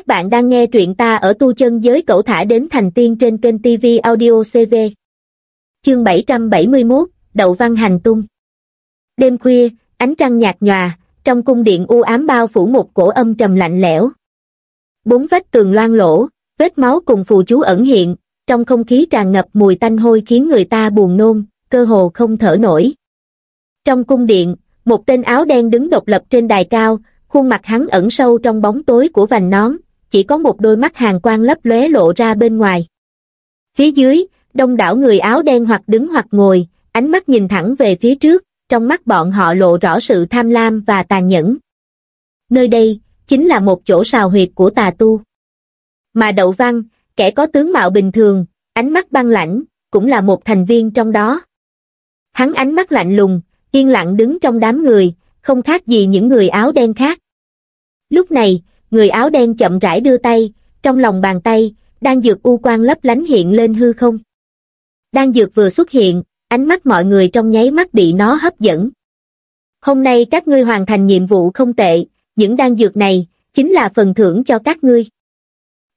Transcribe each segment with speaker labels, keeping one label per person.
Speaker 1: Các bạn đang nghe truyện ta ở tu chân giới cậu thả đến thành tiên trên kênh TV Audio CV. Chương 771, Đậu Văn Hành Tung Đêm khuya, ánh trăng nhạt nhòa, trong cung điện u ám bao phủ một cổ âm trầm lạnh lẽo. Bốn vách tường loang lỗ, vết máu cùng phù chú ẩn hiện, trong không khí tràn ngập mùi tanh hôi khiến người ta buồn nôn, cơ hồ không thở nổi. Trong cung điện, một tên áo đen đứng độc lập trên đài cao, khuôn mặt hắn ẩn sâu trong bóng tối của vành nón, chỉ có một đôi mắt hàng quang lấp lóe lộ ra bên ngoài. Phía dưới, đông đảo người áo đen hoặc đứng hoặc ngồi, ánh mắt nhìn thẳng về phía trước, trong mắt bọn họ lộ rõ sự tham lam và tàn nhẫn. Nơi đây, chính là một chỗ sào huyệt của tà tu. Mà Đậu Văn, kẻ có tướng mạo bình thường, ánh mắt băng lãnh, cũng là một thành viên trong đó. Hắn ánh mắt lạnh lùng, yên lặng đứng trong đám người, không khác gì những người áo đen khác. Lúc này, người áo đen chậm rãi đưa tay, trong lòng bàn tay, đang dược u quang lấp lánh hiện lên hư không. Đang dược vừa xuất hiện, ánh mắt mọi người trong nháy mắt bị nó hấp dẫn. Hôm nay các ngươi hoàn thành nhiệm vụ không tệ, những đan dược này, chính là phần thưởng cho các ngươi.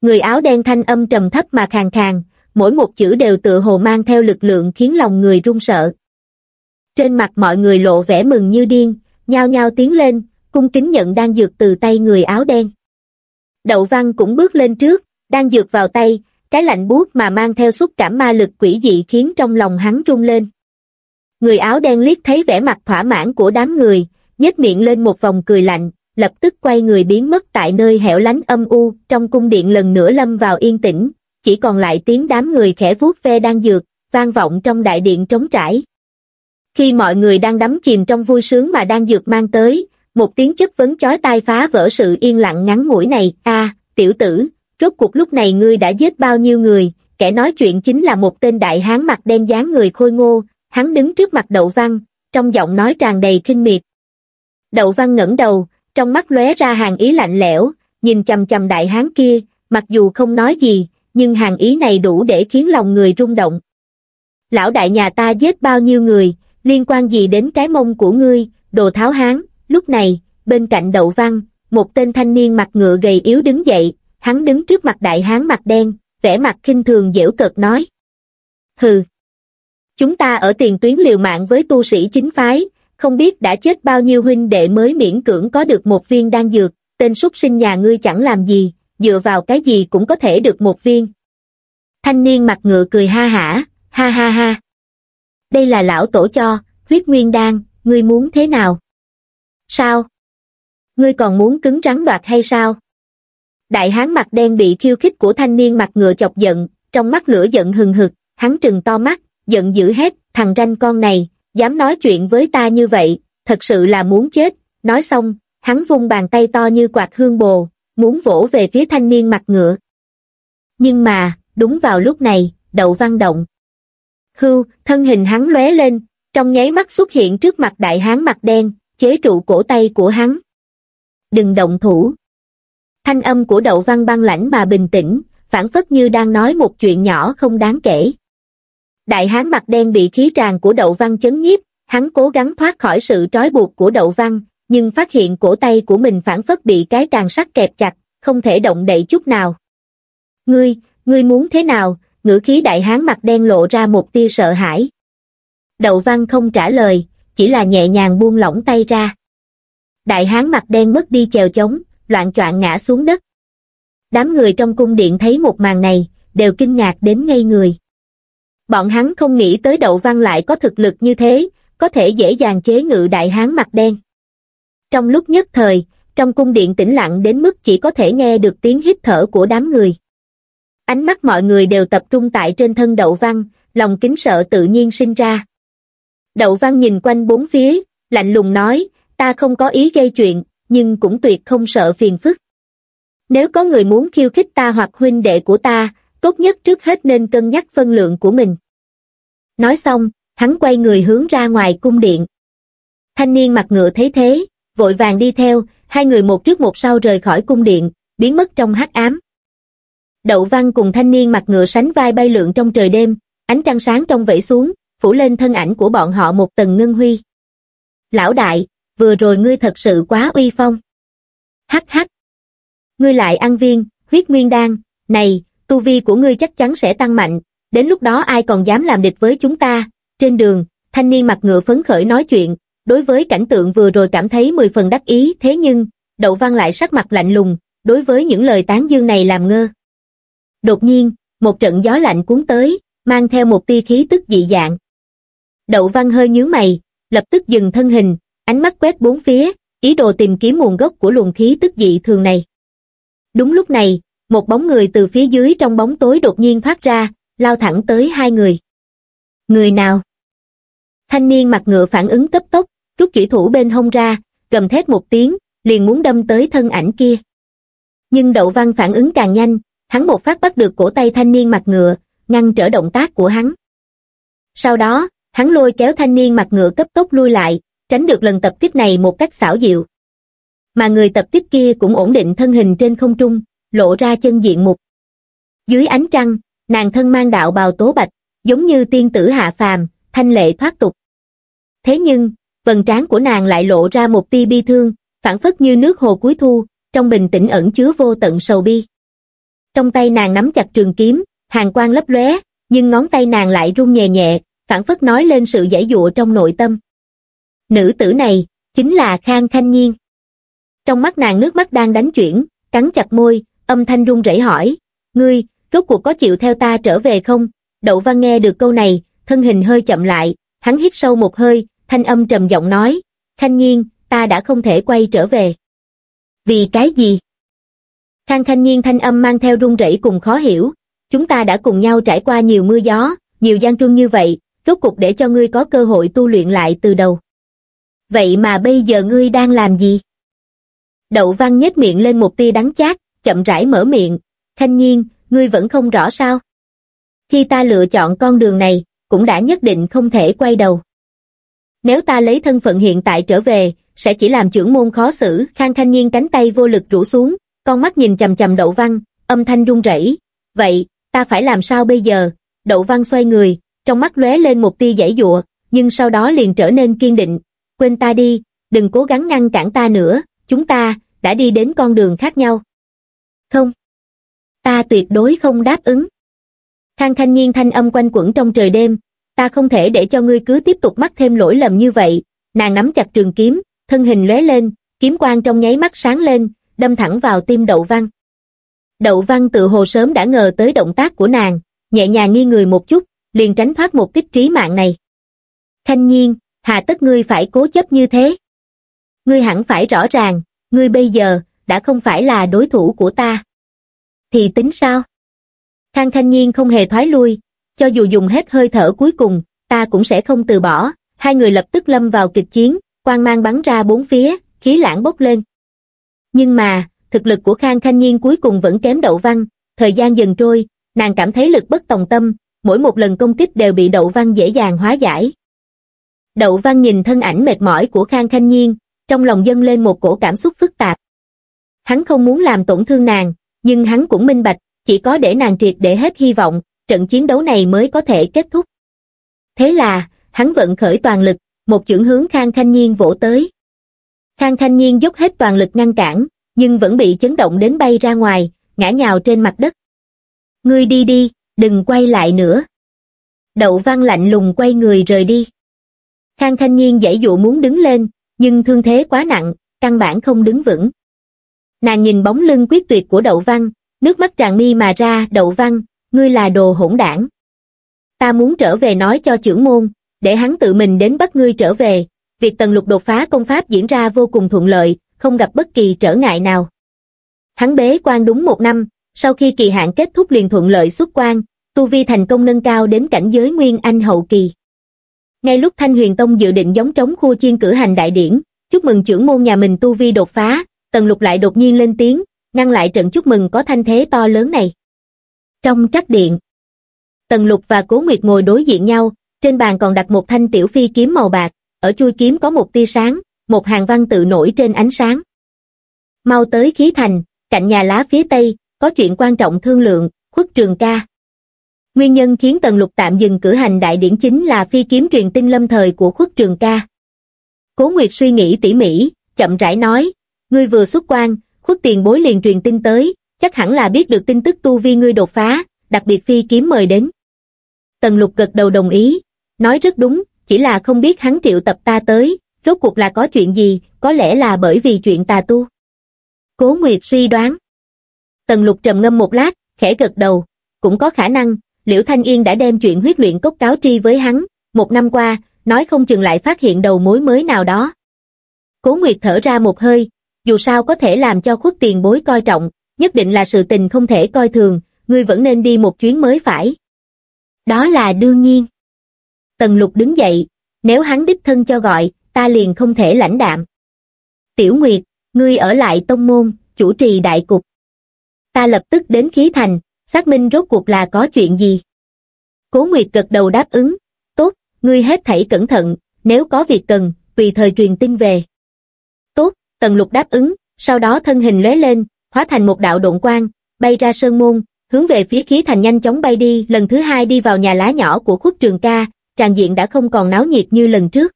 Speaker 1: Người áo đen thanh âm trầm thấp mà khàn khàn, mỗi một chữ đều tựa hồ mang theo lực lượng khiến lòng người run sợ. Trên mặt mọi người lộ vẻ mừng như điên, nhao nhao tiến lên, cung kính nhận đan dược từ tay người áo đen. Đậu Văn cũng bước lên trước, đang dược vào tay, cái lạnh buốt mà mang theo xúc cảm ma lực quỷ dị khiến trong lòng hắn rung lên. Người áo đen liếc thấy vẻ mặt thỏa mãn của đám người, nhếch miệng lên một vòng cười lạnh, lập tức quay người biến mất tại nơi hẻo lánh âm u, trong cung điện lần nữa lâm vào yên tĩnh, chỉ còn lại tiếng đám người khẽ vuốt ve đang dược, vang vọng trong đại điện trống trải. Khi mọi người đang đắm chìm trong vui sướng mà đang dược mang tới, một tiếng chất vấn chói tai phá vỡ sự yên lặng ngắn ngủi này, a tiểu tử, rốt cuộc lúc này ngươi đã giết bao nhiêu người, kẻ nói chuyện chính là một tên đại hán mặt đen dáng người khôi ngô, hắn đứng trước mặt đậu văn, trong giọng nói tràn đầy kinh miệt. Đậu văn ngẩng đầu, trong mắt lóe ra hàng ý lạnh lẽo, nhìn chầm chầm đại hán kia, mặc dù không nói gì, nhưng hàng ý này đủ để khiến lòng người rung động. Lão đại nhà ta giết bao nhiêu người, liên quan gì đến cái mông của ngươi, đồ tháo hán, lúc này, bên cạnh đậu văn, một tên thanh niên mặt ngựa gầy yếu đứng dậy, hắn đứng trước mặt đại hán mặt đen, vẻ mặt khinh thường dễu cợt nói. Hừ! Chúng ta ở tiền tuyến liều mạng với tu sĩ chính phái, không biết đã chết bao nhiêu huynh đệ mới miễn cưỡng có được một viên đan dược, tên súc sinh nhà ngươi chẳng làm gì, dựa vào cái gì cũng có thể được một viên. Thanh niên mặt ngựa cười ha hả, ha ha ha đây là lão tổ cho, huyết nguyên đan, ngươi muốn thế nào? Sao? Ngươi còn muốn cứng rắn đoạt hay sao? Đại hán mặt đen bị khiêu khích của thanh niên mặt ngựa chọc giận, trong mắt lửa giận hừng hực, hắn trừng to mắt, giận dữ hét, thằng ranh con này, dám nói chuyện với ta như vậy, thật sự là muốn chết, nói xong, hắn vung bàn tay to như quạt hương bồ, muốn vỗ về phía thanh niên mặt ngựa. Nhưng mà, đúng vào lúc này, đậu văn động, Hưu, thân hình hắn lóe lên, trong nháy mắt xuất hiện trước mặt đại hán mặt đen, chế trụ cổ tay của hắn. Đừng động thủ. Thanh âm của đậu văn băng lãnh mà bình tĩnh, phản phất như đang nói một chuyện nhỏ không đáng kể. Đại hán mặt đen bị khí tràn của đậu văn chấn nhiếp, hắn cố gắng thoát khỏi sự trói buộc của đậu văn, nhưng phát hiện cổ tay của mình phản phất bị cái càng sắt kẹp chặt, không thể động đậy chút nào. Ngươi, ngươi muốn thế nào, ngữ khí đại hán mặt đen lộ ra một tia sợ hãi. Đậu văn không trả lời, chỉ là nhẹ nhàng buông lỏng tay ra. Đại hán mặt đen mất đi chèo chống, loạn choạng ngã xuống đất. Đám người trong cung điện thấy một màn này, đều kinh ngạc đến ngây người. Bọn hắn không nghĩ tới đậu văn lại có thực lực như thế, có thể dễ dàng chế ngự đại hán mặt đen. Trong lúc nhất thời, trong cung điện tĩnh lặng đến mức chỉ có thể nghe được tiếng hít thở của đám người. Ánh mắt mọi người đều tập trung tại trên thân đậu văn, lòng kính sợ tự nhiên sinh ra. Đậu văn nhìn quanh bốn phía, lạnh lùng nói, ta không có ý gây chuyện, nhưng cũng tuyệt không sợ phiền phức. Nếu có người muốn khiêu khích ta hoặc huynh đệ của ta, tốt nhất trước hết nên cân nhắc phân lượng của mình. Nói xong, hắn quay người hướng ra ngoài cung điện. Thanh niên mặt ngựa thấy thế, vội vàng đi theo, hai người một trước một sau rời khỏi cung điện, biến mất trong hắc ám. Đậu Văn cùng thanh niên mặt ngựa sánh vai bay lượn trong trời đêm, ánh trăng sáng trong vẫy xuống, phủ lên thân ảnh của bọn họ một tầng ngân huy. Lão đại, vừa rồi ngươi thật sự quá uy phong. Hắc hắc. ngươi lại ăn viên, huyết nguyên đan, này, tu vi của ngươi chắc chắn sẽ tăng mạnh, đến lúc đó ai còn dám làm địch với chúng ta, trên đường, thanh niên mặt ngựa phấn khởi nói chuyện, đối với cảnh tượng vừa rồi cảm thấy mười phần đắc ý thế nhưng, đậu văn lại sắc mặt lạnh lùng, đối với những lời tán dương này làm ngơ. Đột nhiên, một trận gió lạnh cuốn tới, mang theo một tia khí tức dị dạng. Đậu văn hơi nhướng mày, lập tức dừng thân hình, ánh mắt quét bốn phía, ý đồ tìm kiếm nguồn gốc của luồng khí tức dị thường này. Đúng lúc này, một bóng người từ phía dưới trong bóng tối đột nhiên thoát ra, lao thẳng tới hai người. Người nào? Thanh niên mặt ngựa phản ứng cấp tốc, rút chủy thủ bên hông ra, gầm thét một tiếng, liền muốn đâm tới thân ảnh kia. Nhưng đậu văn phản ứng càng nhanh, hắn một phát bắt được cổ tay thanh niên mặt ngựa, ngăn trở động tác của hắn. Sau đó, hắn lôi kéo thanh niên mặt ngựa cấp tốc lui lại, tránh được lần tập kích này một cách xảo diệu. Mà người tập kích kia cũng ổn định thân hình trên không trung, lộ ra chân diện mục. Dưới ánh trăng, nàng thân mang đạo bào tố bạch, giống như tiên tử hạ phàm, thanh lệ thoát tục. Thế nhưng, vầng trán của nàng lại lộ ra một tia bi thương, phản phất như nước hồ cuối thu, trong bình tĩnh ẩn chứa vô tận sầu bi. Trong tay nàng nắm chặt trường kiếm, hàng quang lấp lóe, nhưng ngón tay nàng lại run nhẹ nhẹ, phản phất nói lên sự giải dụa trong nội tâm. Nữ tử này, chính là Khang Khanh Nhiên. Trong mắt nàng nước mắt đang đánh chuyển, cắn chặt môi, âm thanh run rẩy hỏi, ngươi, rốt cuộc có chịu theo ta trở về không? Đậu Văn nghe được câu này, thân hình hơi chậm lại, hắn hít sâu một hơi, thanh âm trầm giọng nói, Khanh Nhiên, ta đã không thể quay trở về. Vì cái gì? Khang Khanh Nhiên thanh âm mang theo run rẩy cùng khó hiểu, chúng ta đã cùng nhau trải qua nhiều mưa gió, nhiều gian truân như vậy, rốt cuộc để cho ngươi có cơ hội tu luyện lại từ đầu. Vậy mà bây giờ ngươi đang làm gì? Đậu Văn nhếch miệng lên một tia đắng chát, chậm rãi mở miệng, Thanh Nhiên, ngươi vẫn không rõ sao? Khi ta lựa chọn con đường này, cũng đã nhất định không thể quay đầu. Nếu ta lấy thân phận hiện tại trở về, sẽ chỉ làm trưởng môn khó xử, Khang Thanh Nhiên cánh tay vô lực rũ xuống, con mắt nhìn chầm chầm Đậu Văn, âm thanh run rẩy. Vậy, ta phải làm sao bây giờ? Đậu Văn xoay người, trong mắt lóe lên một tia giải dụa, nhưng sau đó liền trở nên kiên định. Quên ta đi, đừng cố gắng ngăn cản ta nữa, chúng ta, đã đi đến con đường khác nhau. Không. Ta tuyệt đối không đáp ứng. Khang thanh Nhiên thanh âm quanh quẩn trong trời đêm, ta không thể để cho ngươi cứ tiếp tục mắc thêm lỗi lầm như vậy. Nàng nắm chặt trường kiếm, thân hình lóe lên, kiếm quang trong nháy mắt sáng lên, đâm thẳng vào tim Đậu Văn. Đậu Văn tự hồ sớm đã ngờ tới động tác của nàng, nhẹ nhàng nghi người một chút, liền tránh thoát một kích trí mạng này. thanh nhiên, hà tất ngươi phải cố chấp như thế. Ngươi hẳn phải rõ ràng, ngươi bây giờ, đã không phải là đối thủ của ta. Thì tính sao? Khang thanh Nhiên không hề thoái lui, cho dù dùng hết hơi thở cuối cùng, ta cũng sẽ không từ bỏ. Hai người lập tức lâm vào kịch chiến, quang mang bắn ra bốn phía, khí lãng bốc lên. Nhưng mà, thực lực của Khang Khanh Nhiên cuối cùng vẫn kém Đậu Văn, thời gian dần trôi, nàng cảm thấy lực bất tòng tâm, mỗi một lần công kích đều bị Đậu Văn dễ dàng hóa giải. Đậu Văn nhìn thân ảnh mệt mỏi của Khang Khanh Nhiên, trong lòng dâng lên một cổ cảm xúc phức tạp. Hắn không muốn làm tổn thương nàng, nhưng hắn cũng minh bạch, chỉ có để nàng triệt để hết hy vọng, trận chiến đấu này mới có thể kết thúc. Thế là, hắn vận khởi toàn lực, một chưởng hướng Khang Khanh Nhiên vỗ tới. Khang Khanh Nhiên dốc hết toàn lực ngăn cản, nhưng vẫn bị chấn động đến bay ra ngoài, ngã nhào trên mặt đất. Ngươi đi đi, đừng quay lại nữa. Đậu văn lạnh lùng quay người rời đi. Khang thanh Nhiên dãy dụ muốn đứng lên, nhưng thương thế quá nặng, căn bản không đứng vững. Nàng nhìn bóng lưng quyết tuyệt của đậu văn, nước mắt tràn mi mà ra, đậu văn, ngươi là đồ hỗn đảng. Ta muốn trở về nói cho trưởng môn, để hắn tự mình đến bắt ngươi trở về, việc tần lục đột phá công pháp diễn ra vô cùng thuận lợi, không gặp bất kỳ trở ngại nào. Hắn bế quan đúng một năm, sau khi kỳ hạn kết thúc liền thuận lợi xuất quan, tu vi thành công nâng cao đến cảnh giới Nguyên Anh hậu kỳ. Ngay lúc Thanh Huyền Tông dự định giống trống khu chiên cử hành đại điển, chúc mừng trưởng môn nhà mình tu vi đột phá, Tần Lục lại đột nhiên lên tiếng, ngăn lại trận chúc mừng có thanh thế to lớn này. Trong trắc điện, Tần Lục và Cố Nguyệt ngồi đối diện nhau, trên bàn còn đặt một thanh tiểu phi kiếm màu bạc, ở chui kiếm có một tia sáng, một hàng văn tự nổi trên ánh sáng. Mau tới khí thành, cạnh nhà lá phía tây, có chuyện quan trọng thương lượng, khuất trường ca. Nguyên nhân khiến Tần Lục tạm dừng cử hành đại điển chính là phi kiếm truyền tin lâm thời của khuất trường ca. Cố Nguyệt suy nghĩ tỉ mỉ, chậm rãi nói, ngươi vừa xuất quan, khuất tiền bối liền truyền tin tới, chắc hẳn là biết được tin tức tu vi ngươi đột phá, đặc biệt phi kiếm mời đến. Tần lục gật đầu đồng ý, nói rất đúng, chỉ là không biết hắn triệu tập ta tới, rốt cuộc là có chuyện gì, có lẽ là bởi vì chuyện tà tu. Cố Nguyệt suy đoán. Tần lục trầm ngâm một lát, khẽ gật đầu, cũng có khả năng, Liễu Thanh Yên đã đem chuyện huyết luyện cốc cáo tri với hắn, một năm qua, nói không chừng lại phát hiện đầu mối mới nào đó. Cố Nguyệt thở ra một hơi, dù sao có thể làm cho khuất tiền bối coi trọng, nhất định là sự tình không thể coi thường, ngươi vẫn nên đi một chuyến mới phải. Đó là đương nhiên. Tần lục đứng dậy, nếu hắn đích thân cho gọi, ta liền không thể lãnh đạm. Tiểu Nguyệt, ngươi ở lại tông môn, chủ trì đại cục. Ta lập tức đến khí thành, xác minh rốt cuộc là có chuyện gì. Cố Nguyệt gật đầu đáp ứng, tốt, ngươi hết thảy cẩn thận, nếu có việc cần, tùy thời truyền tin về. Tốt, Tần Lục đáp ứng, sau đó thân hình lóe lên, hóa thành một đạo độn quang, bay ra sơn môn, hướng về phía khí thành nhanh chóng bay đi, lần thứ hai đi vào nhà lá nhỏ của khuất trường ca, tràn diện đã không còn náo nhiệt như lần trước.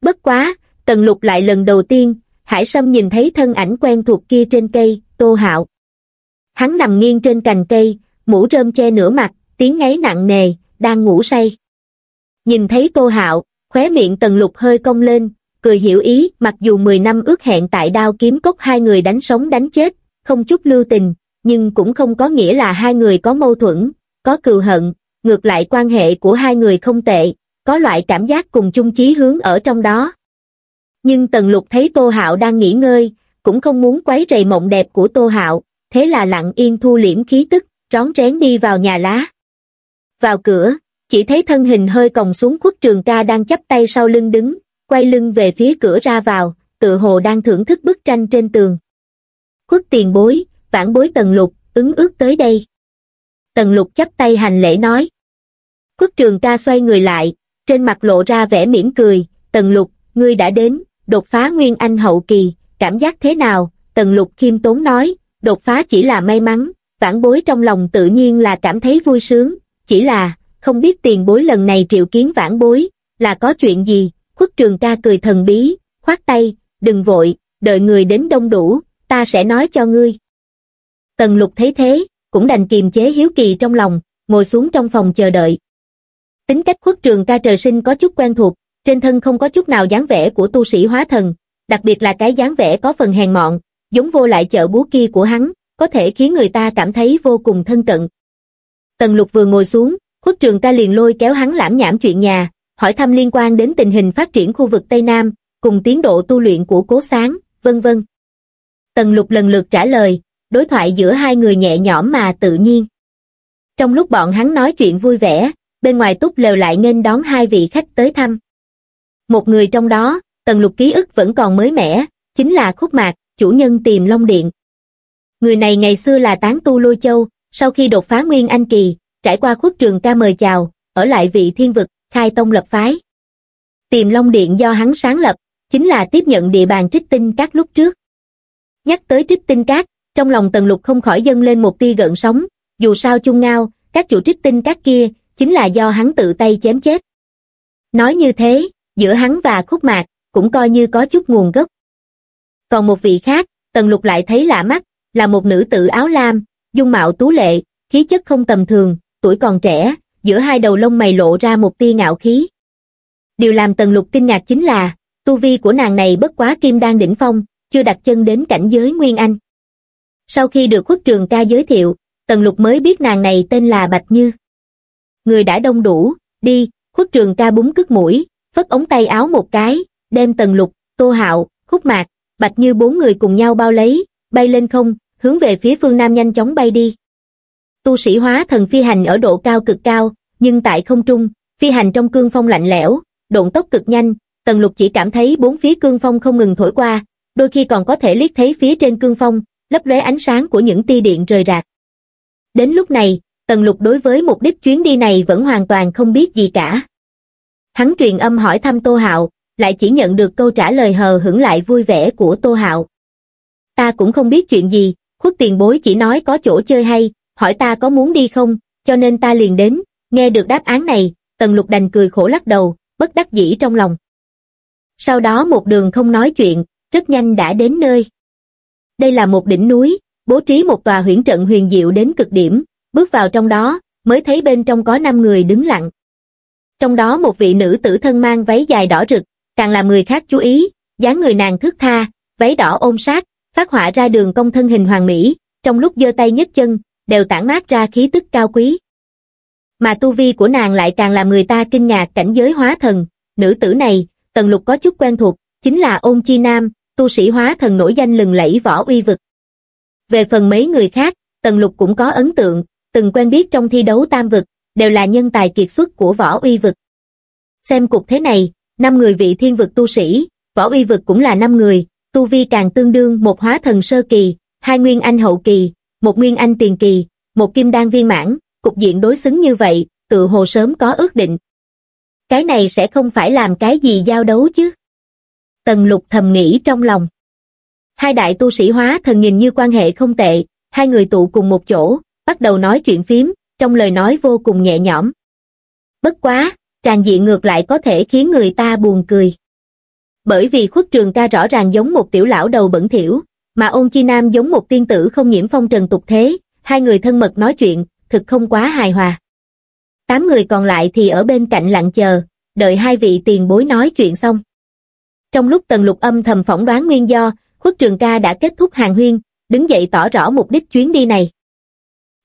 Speaker 1: Bất quá, Tần Lục lại lần đầu tiên, Hải Sâm nhìn thấy thân ảnh quen thuộc kia trên cây, Tô Hạo. Hắn nằm nghiêng trên cành cây, mũ rơm che nửa mặt, tiếng ngáy nặng nề, đang ngủ say. Nhìn thấy Tô Hạo, khóe miệng Tần Lục hơi cong lên, cười hiểu ý, mặc dù 10 năm ước hẹn tại đao kiếm cốc hai người đánh sống đánh chết, không chút lưu tình, nhưng cũng không có nghĩa là hai người có mâu thuẫn, có cừu hận, ngược lại quan hệ của hai người không tệ, có loại cảm giác cùng chung chí hướng ở trong đó. Nhưng Tần Lục thấy Tô Hạo đang nghỉ ngơi, cũng không muốn quấy rầy mộng đẹp của Tô Hạo, thế là lặng yên thu liễm khí tức, rón rén đi vào nhà lá. Vào cửa, chỉ thấy thân hình hơi còng xuống khuất trường ca đang chắp tay sau lưng đứng, quay lưng về phía cửa ra vào, tự hồ đang thưởng thức bức tranh trên tường. Khuất tiền bối, vãn bối tần lục, ứng ước tới đây. Tần lục chắp tay hành lễ nói. Khuất trường ca xoay người lại, trên mặt lộ ra vẻ mỉm cười, tần lục, ngươi đã đến, đột phá nguyên anh hậu kỳ, cảm giác thế nào, tần lục khiêm tốn nói, đột phá chỉ là may mắn, vãn bối trong lòng tự nhiên là cảm thấy vui sướng, chỉ là, không biết tiền bối lần này triệu kiến vãn bối, là có chuyện gì, khuất trường ca cười thần bí, khoát tay, đừng vội, đợi người đến đông đủ, ta sẽ nói cho ngươi. Tần lục thấy thế, cũng đành kiềm chế hiếu kỳ trong lòng, ngồi xuống trong phòng chờ đợi. Tính cách khuất trường ca trời sinh có chút quen thuộc, trên thân không có chút nào dáng vẻ của tu sĩ hóa thần, đặc biệt là cái dáng vẻ có phần hèn mọn, giống vô lại chợ búa kia của hắn, có thể khiến người ta cảm thấy vô cùng thân cận. Tần lục vừa ngồi xuống, khuất trường ca liền lôi kéo hắn lãm nhảm chuyện nhà, hỏi thăm liên quan đến tình hình phát triển khu vực Tây Nam, cùng tiến độ tu luyện của cố sáng, vân vân. Tần lục lần lượt trả lời, đối thoại giữa hai người nhẹ nhõm mà tự nhiên. Trong lúc bọn hắn nói chuyện vui vẻ, bên ngoài túc lều lại nên đón hai vị khách tới thăm. Một người trong đó, tần lục ký ức vẫn còn mới mẻ, chính là khúc mạc, chủ nhân tìm Long Điện. Người này ngày xưa là tán tu lôi châu, sau khi đột phá nguyên anh kỳ, trải qua khuất trường ca mời chào, ở lại vị thiên vực, khai tông lập phái. Tìm Long Điện do hắn sáng lập, chính là tiếp nhận địa bàn trích tinh các lúc trước. Nhắc tới trích tinh các, trong lòng tần lục không khỏi dâng lên một tia gợn sóng, dù sao chung ngao, các chủ trích tinh các kia, chính là do hắn tự tay chém chết. Nói như thế, giữa hắn và khúc mạc, cũng coi như có chút nguồn gốc. Còn một vị khác, tần lục lại thấy lạ mắt, là một nữ tử áo lam, dung mạo tú lệ, khí chất không tầm thường, tuổi còn trẻ, giữa hai đầu lông mày lộ ra một tia ngạo khí. Điều làm tần lục kinh ngạc chính là, tu vi của nàng này bất quá kim đan đỉnh phong, chưa đặt chân đến cảnh giới Nguyên Anh. Sau khi được khuất trường ca giới thiệu, tần lục mới biết nàng này tên là Bạch Như. Người đã đông đủ, đi, khuất trường ca búng cất mũi, phất ống tay áo một cái, đem tần lục, tô hạo, khúc mạc, Bạch Như bốn người cùng nhau bao lấy, bay lên không, hướng về phía phương Nam nhanh chóng bay đi. Tu sĩ hóa thần phi hành ở độ cao cực cao, nhưng tại không trung, phi hành trong cương phong lạnh lẽo, độn tốc cực nhanh, Tần Lục chỉ cảm thấy bốn phía cương phong không ngừng thổi qua, đôi khi còn có thể liếc thấy phía trên cương phong, lấp lóe ánh sáng của những tia điện rời rạc. Đến lúc này, Tần Lục đối với mục đích chuyến đi này vẫn hoàn toàn không biết gì cả. Hắn truyền âm hỏi thăm Tô Hạo, lại chỉ nhận được câu trả lời hờ hững lại vui vẻ của Tô Hạo. Ta cũng không biết chuyện gì, khuất tiền bối chỉ nói có chỗ chơi hay, hỏi ta có muốn đi không, cho nên ta liền đến, nghe được đáp án này, Tần Lục đành cười khổ lắc đầu, bất đắc dĩ trong lòng. Sau đó một đường không nói chuyện, rất nhanh đã đến nơi. Đây là một đỉnh núi, bố trí một tòa huyễn trận huyền diệu đến cực điểm, bước vào trong đó, mới thấy bên trong có năm người đứng lặng. Trong đó một vị nữ tử thân mang váy dài đỏ rực, càng làm người khác chú ý, dáng người nàng thước tha, váy đỏ ôm sát, phát họa ra đường công thân hình hoàng mỹ, trong lúc giơ tay nhấc chân, đều tản mát ra khí tức cao quý. Mà tu vi của nàng lại càng làm người ta kinh ngạc cảnh giới hóa thần, nữ tử này, Tần Lục có chút quen thuộc, chính là Ôn Chi Nam, tu sĩ hóa thần nổi danh lừng lẫy võ uy vực. Về phần mấy người khác, Tần Lục cũng có ấn tượng, từng quen biết trong thi đấu tam vực, đều là nhân tài kiệt xuất của võ uy vực. Xem cục thế này, năm người vị thiên vực tu sĩ, võ uy vực cũng là năm người, tu vi càng tương đương một hóa thần sơ kỳ, hai nguyên anh hậu kỳ, một nguyên anh tiền kỳ, một kim đan viên mãn, cục diện đối xứng như vậy, tự hồ sớm có ước định. Cái này sẽ không phải làm cái gì giao đấu chứ? Tần lục thầm nghĩ trong lòng. Hai đại tu sĩ hóa thần nhìn như quan hệ không tệ, hai người tụ cùng một chỗ, bắt đầu nói chuyện phím, trong lời nói vô cùng nhẹ nhõm. Bất quá, tràn diện ngược lại có thể khiến người ta buồn cười. Bởi vì khuất trường ca rõ ràng giống một tiểu lão đầu bẩn thỉu, mà ôn chi nam giống một tiên tử không nhiễm phong trần tục thế, hai người thân mật nói chuyện, thực không quá hài hòa. Tám người còn lại thì ở bên cạnh lặng chờ, đợi hai vị tiền bối nói chuyện xong. Trong lúc tần lục âm thầm phỏng đoán nguyên do, khuất trường ca đã kết thúc hàng huyên, đứng dậy tỏ rõ mục đích chuyến đi này.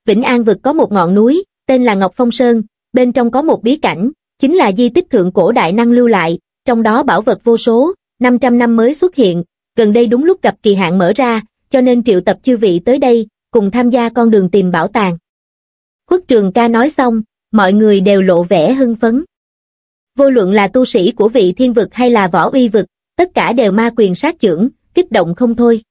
Speaker 1: Vĩnh An vực có một ngọn núi, tên là Ngọc Phong Sơn, bên trong có một bí cảnh, chính là di tích thượng cổ đại năng lưu lại, trong đó bảo vật vô số, 500 năm mới xuất hiện, gần đây đúng lúc gặp kỳ hạn mở ra, cho nên triệu tập chư vị tới đây, cùng tham gia con đường tìm bảo tàng. Khuất Trường ca nói xong, mọi người đều lộ vẻ hưng phấn. Vô luận là tu sĩ của vị thiên vực hay là võ uy vực, tất cả đều ma quyền sát trưởng, kích động không thôi.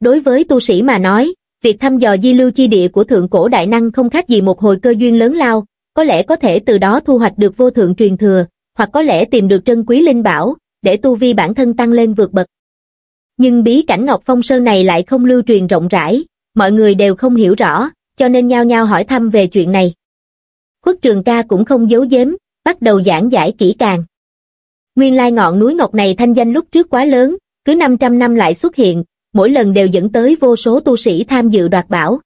Speaker 1: Đối với tu sĩ mà nói, việc thăm dò di lưu chi địa của thượng cổ đại năng không khác gì một hồi cơ duyên lớn lao, có lẽ có thể từ đó thu hoạch được vô thượng truyền thừa, hoặc có lẽ tìm được trân quý linh bảo, để tu vi bản thân tăng lên vượt bậc. Nhưng bí cảnh Ngọc Phong Sơn này lại không lưu truyền rộng rãi, mọi người đều không hiểu rõ, cho nên nhao nhao hỏi thăm về chuyện này. Khuất Trường ca cũng không giấu giếm, bắt đầu giảng giải kỹ càng. Nguyên lai ngọn núi Ngọc này thanh danh lúc trước quá lớn, cứ 500 năm lại xuất hiện, mỗi lần đều dẫn tới vô số tu sĩ tham dự đoạt bảo.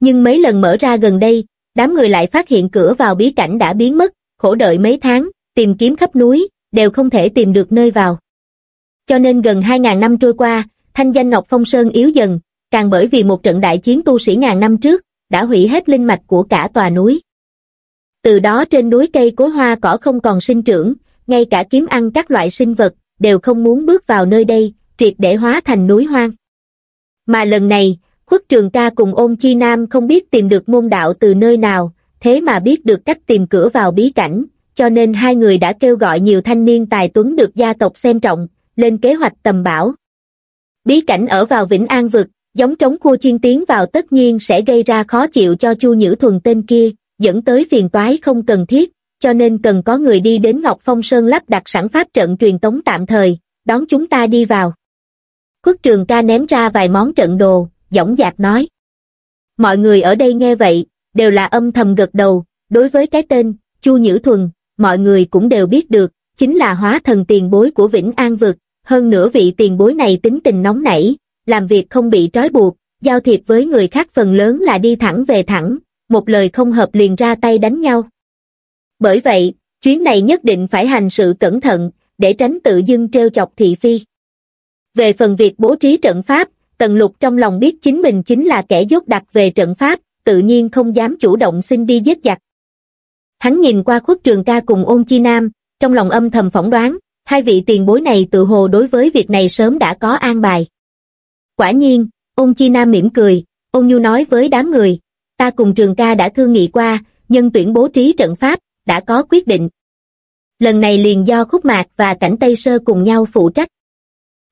Speaker 1: Nhưng mấy lần mở ra gần đây, đám người lại phát hiện cửa vào bí cảnh đã biến mất, khổ đợi mấy tháng, tìm kiếm khắp núi, đều không thể tìm được nơi vào. Cho nên gần 2.000 năm trôi qua, thanh danh Ngọc Phong Sơn yếu dần, càng bởi vì một trận đại chiến tu sĩ ngàn năm trước, đã hủy hết linh mạch của cả tòa núi. Từ đó trên núi cây cối hoa cỏ không còn sinh trưởng, ngay cả kiếm ăn các loại sinh vật, đều không muốn bước vào nơi đây, triệt để hóa thành núi hoang. Mà lần này, khuất trường ca cùng ôn chi nam không biết tìm được môn đạo từ nơi nào, thế mà biết được cách tìm cửa vào bí cảnh, cho nên hai người đã kêu gọi nhiều thanh niên tài tuấn được gia tộc xem trọng, lên kế hoạch tầm bảo. Bí cảnh ở vào Vĩnh An Vực, giống trống khu chiên tiến vào tất nhiên sẽ gây ra khó chịu cho Chu Nhữ Thuần tên kia, dẫn tới phiền toái không cần thiết, cho nên cần có người đi đến Ngọc Phong Sơn lắp đặt sẵn pháp trận truyền tống tạm thời, đón chúng ta đi vào. Khuất trường ca ném ra vài món trận đồ, dõng dạc nói. Mọi người ở đây nghe vậy, đều là âm thầm gật đầu, đối với cái tên, Chu Nhữ Thuần, mọi người cũng đều biết được, chính là hóa thần tiền bối của Vĩnh An Vực, hơn nữa vị tiền bối này tính tình nóng nảy, làm việc không bị trói buộc, giao thiệp với người khác phần lớn là đi thẳng về thẳng, một lời không hợp liền ra tay đánh nhau. Bởi vậy, chuyến này nhất định phải hành sự cẩn thận, để tránh tự dưng treo chọc thị phi. Về phần việc bố trí trận pháp, Tần Lục trong lòng biết chính mình chính là kẻ dốt đặt về trận pháp, tự nhiên không dám chủ động xin đi giết giặc. Hắn nhìn qua khuất trường ca cùng ôn chi nam, trong lòng âm thầm phỏng đoán, hai vị tiền bối này tự hồ đối với việc này sớm đã có an bài. Quả nhiên, ôn chi nam mỉm cười, ôn nhu nói với đám người, ta cùng trường ca đã thương nghị qua, nhân tuyển bố trí trận pháp, đã có quyết định. Lần này liền do khúc mạc và cảnh Tây Sơ cùng nhau phụ trách.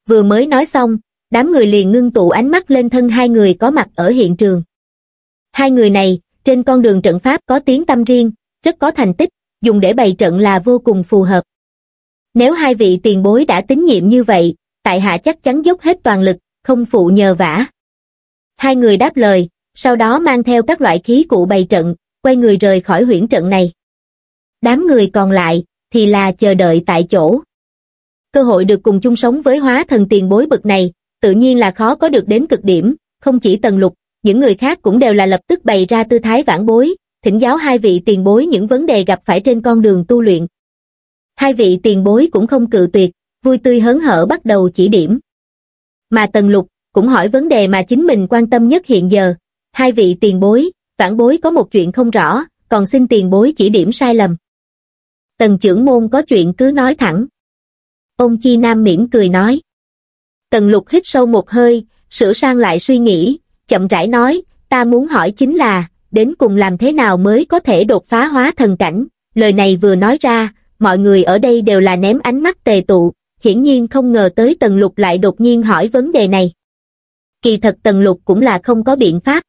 Speaker 1: Vừa mới nói xong, đám người liền ngưng tụ ánh mắt lên thân hai người có mặt ở hiện trường. Hai người này, trên con đường trận pháp có tiếng tâm riêng, rất có thành tích, dùng để bày trận là vô cùng phù hợp. Nếu hai vị tiền bối đã tín nhiệm như vậy, tại hạ chắc chắn dốc hết toàn lực, không phụ nhờ vả. Hai người đáp lời, sau đó mang theo các loại khí cụ bày trận, quay người rời khỏi huyễn trận này. Đám người còn lại, thì là chờ đợi tại chỗ. Cơ hội được cùng chung sống với hóa thần tiền bối bực này, tự nhiên là khó có được đến cực điểm, không chỉ tần lục, những người khác cũng đều là lập tức bày ra tư thái vãn bối, thỉnh giáo hai vị tiền bối những vấn đề gặp phải trên con đường tu luyện. Hai vị tiền bối cũng không cự tuyệt, vui tươi hớn hở bắt đầu chỉ điểm. Mà tần lục, cũng hỏi vấn đề mà chính mình quan tâm nhất hiện giờ. Hai vị tiền bối, vãn bối có một chuyện không rõ, còn xin tiền bối chỉ điểm sai lầm. Tần trưởng môn có chuyện cứ nói thẳng. Ông Chi Nam mỉm cười nói. Tần lục hít sâu một hơi, sửa sang lại suy nghĩ, chậm rãi nói, ta muốn hỏi chính là, đến cùng làm thế nào mới có thể đột phá hóa thần cảnh, lời này vừa nói ra, mọi người ở đây đều là ném ánh mắt tề tụ, hiển nhiên không ngờ tới Tần Lục lại đột nhiên hỏi vấn đề này. Kỳ thật Tần Lục cũng là không có biện pháp.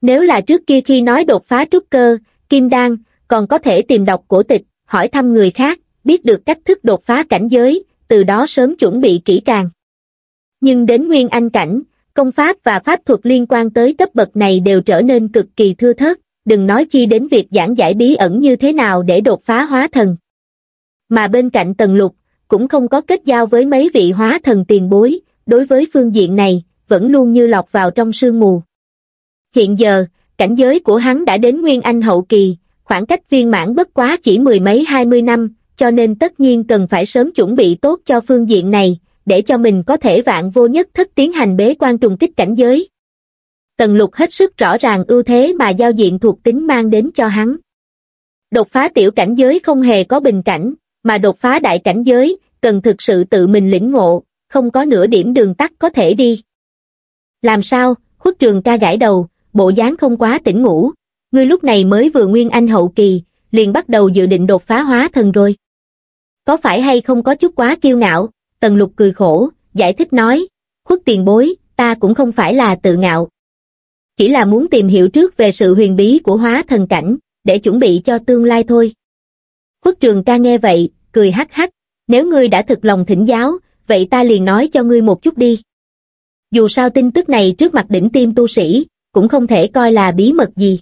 Speaker 1: Nếu là trước kia khi nói đột phá trúc cơ, kim đan, còn có thể tìm đọc cổ tịch, hỏi thăm người khác, biết được cách thức đột phá cảnh giới, từ đó sớm chuẩn bị kỹ càng. Nhưng đến nguyên anh cảnh, công pháp và pháp thuật liên quan tới cấp bậc này đều trở nên cực kỳ thưa thớt, đừng nói chi đến việc giảng giải bí ẩn như thế nào để đột phá hóa thần. Mà bên cạnh tần lục, cũng không có kết giao với mấy vị hóa thần tiền bối, đối với phương diện này, vẫn luôn như lọc vào trong sương mù. Hiện giờ, cảnh giới của hắn đã đến Nguyên Anh hậu kỳ, khoảng cách viên mãn bất quá chỉ mười mấy hai mươi năm, cho nên tất nhiên cần phải sớm chuẩn bị tốt cho phương diện này, để cho mình có thể vạn vô nhất thất tiến hành bế quan trùng kích cảnh giới. Tần lục hết sức rõ ràng ưu thế mà giao diện thuộc tính mang đến cho hắn. Đột phá tiểu cảnh giới không hề có bình cảnh, mà đột phá đại cảnh giới, cần thực sự tự mình lĩnh ngộ, không có nửa điểm đường tắt có thể đi. Làm sao, khuất trường ca gãi đầu, bộ dáng không quá tỉnh ngủ, ngươi lúc này mới vừa nguyên anh hậu kỳ, liền bắt đầu dự định đột phá hóa thần rồi. Có phải hay không có chút quá kiêu ngạo, tần lục cười khổ, giải thích nói, khuất tiền bối, ta cũng không phải là tự ngạo. Chỉ là muốn tìm hiểu trước về sự huyền bí của hóa thần cảnh, để chuẩn bị cho tương lai thôi. Khuất trường ca nghe vậy, cười hắc hắc, nếu ngươi đã thực lòng thỉnh giáo, vậy ta liền nói cho ngươi một chút đi. Dù sao tin tức này trước mặt đỉnh tiêm tu sĩ, cũng không thể coi là bí mật gì.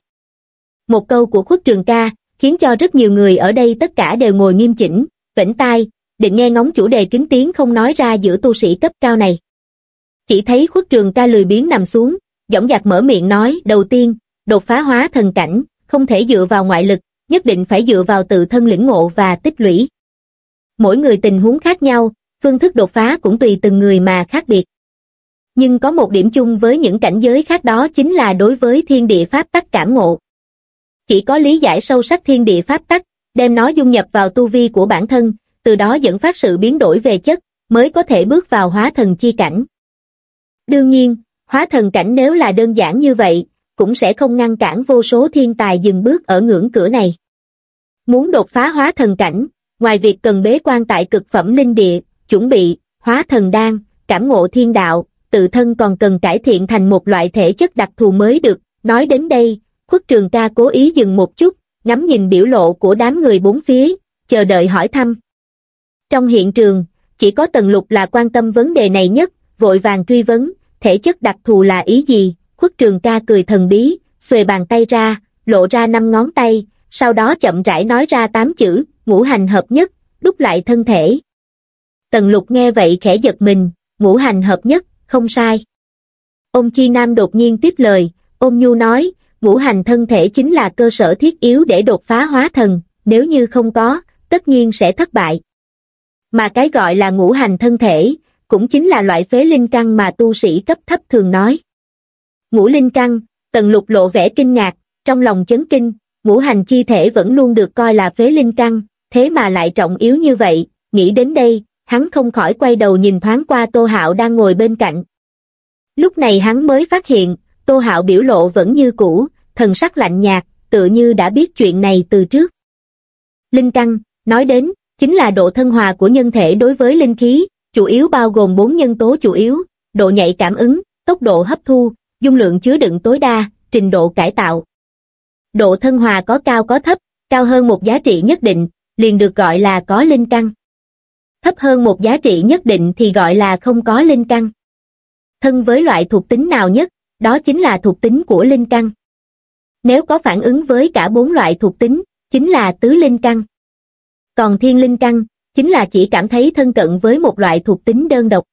Speaker 1: Một câu của khuất trường ca, khiến cho rất nhiều người ở đây tất cả đều ngồi nghiêm chỉnh, vĩnh tai, định nghe ngóng chủ đề kính tiếng không nói ra giữa tu sĩ cấp cao này. Chỉ thấy khuất trường ca lười biếng nằm xuống, dõng dạc mở miệng nói, đầu tiên, đột phá hóa thần cảnh, không thể dựa vào ngoại lực, nhất định phải dựa vào tự thân lĩnh ngộ và tích lũy. Mỗi người tình huống khác nhau, phương thức đột phá cũng tùy từng người mà khác biệt. Nhưng có một điểm chung với những cảnh giới khác đó chính là đối với thiên địa pháp tắc cảm ngộ. Chỉ có lý giải sâu sắc thiên địa pháp tắc, đem nó dung nhập vào tu vi của bản thân, từ đó dẫn phát sự biến đổi về chất, mới có thể bước vào hóa thần chi cảnh. Đương nhiên, hóa thần cảnh nếu là đơn giản như vậy, cũng sẽ không ngăn cản vô số thiên tài dừng bước ở ngưỡng cửa này. Muốn đột phá hóa thần cảnh, ngoài việc cần bế quan tại cực phẩm linh địa, chuẩn bị, hóa thần đan, cảm ngộ thiên đạo, tự thân còn cần cải thiện thành một loại thể chất đặc thù mới được. Nói đến đây, khuất trường ca cố ý dừng một chút, ngắm nhìn biểu lộ của đám người bốn phía, chờ đợi hỏi thăm. Trong hiện trường, chỉ có Tần Lục là quan tâm vấn đề này nhất, vội vàng truy vấn, thể chất đặc thù là ý gì, khuất trường ca cười thần bí, xuề bàn tay ra, lộ ra năm ngón tay, sau đó chậm rãi nói ra tám chữ, ngũ hành hợp nhất, đúc lại thân thể. Tần lục nghe vậy khẽ giật mình, ngũ hành hợp nhất, không sai. Ông Chi Nam đột nhiên tiếp lời, ôm nhu nói, ngũ hành thân thể chính là cơ sở thiết yếu để đột phá hóa thần, nếu như không có, tất nhiên sẽ thất bại. Mà cái gọi là ngũ hành thân thể, cũng chính là loại phế linh căn mà tu sĩ cấp thấp thường nói. Ngũ linh căn, tần lục lộ vẻ kinh ngạc, trong lòng chấn kinh, ngũ hành chi thể vẫn luôn được coi là phế linh căn, thế mà lại trọng yếu như vậy, nghĩ đến đây, hắn không khỏi quay đầu nhìn thoáng qua Tô Hạo đang ngồi bên cạnh. Lúc này hắn mới phát hiện, Tô Hạo biểu lộ vẫn như cũ, thần sắc lạnh nhạt, tựa như đã biết chuyện này từ trước. Linh căn, nói đến, chính là độ thân hòa của nhân thể đối với linh khí, chủ yếu bao gồm bốn nhân tố chủ yếu, độ nhạy cảm ứng, tốc độ hấp thu, dung lượng chứa đựng tối đa, trình độ cải tạo. Độ thân hòa có cao có thấp, cao hơn một giá trị nhất định, liền được gọi là có linh căn. Thấp hơn một giá trị nhất định thì gọi là không có linh căn. Thân với loại thuộc tính nào nhất, đó chính là thuộc tính của linh căn. Nếu có phản ứng với cả bốn loại thuộc tính, chính là tứ linh căn. Còn thiên linh căn, chính là chỉ cảm thấy thân cận với một loại thuộc tính đơn độc.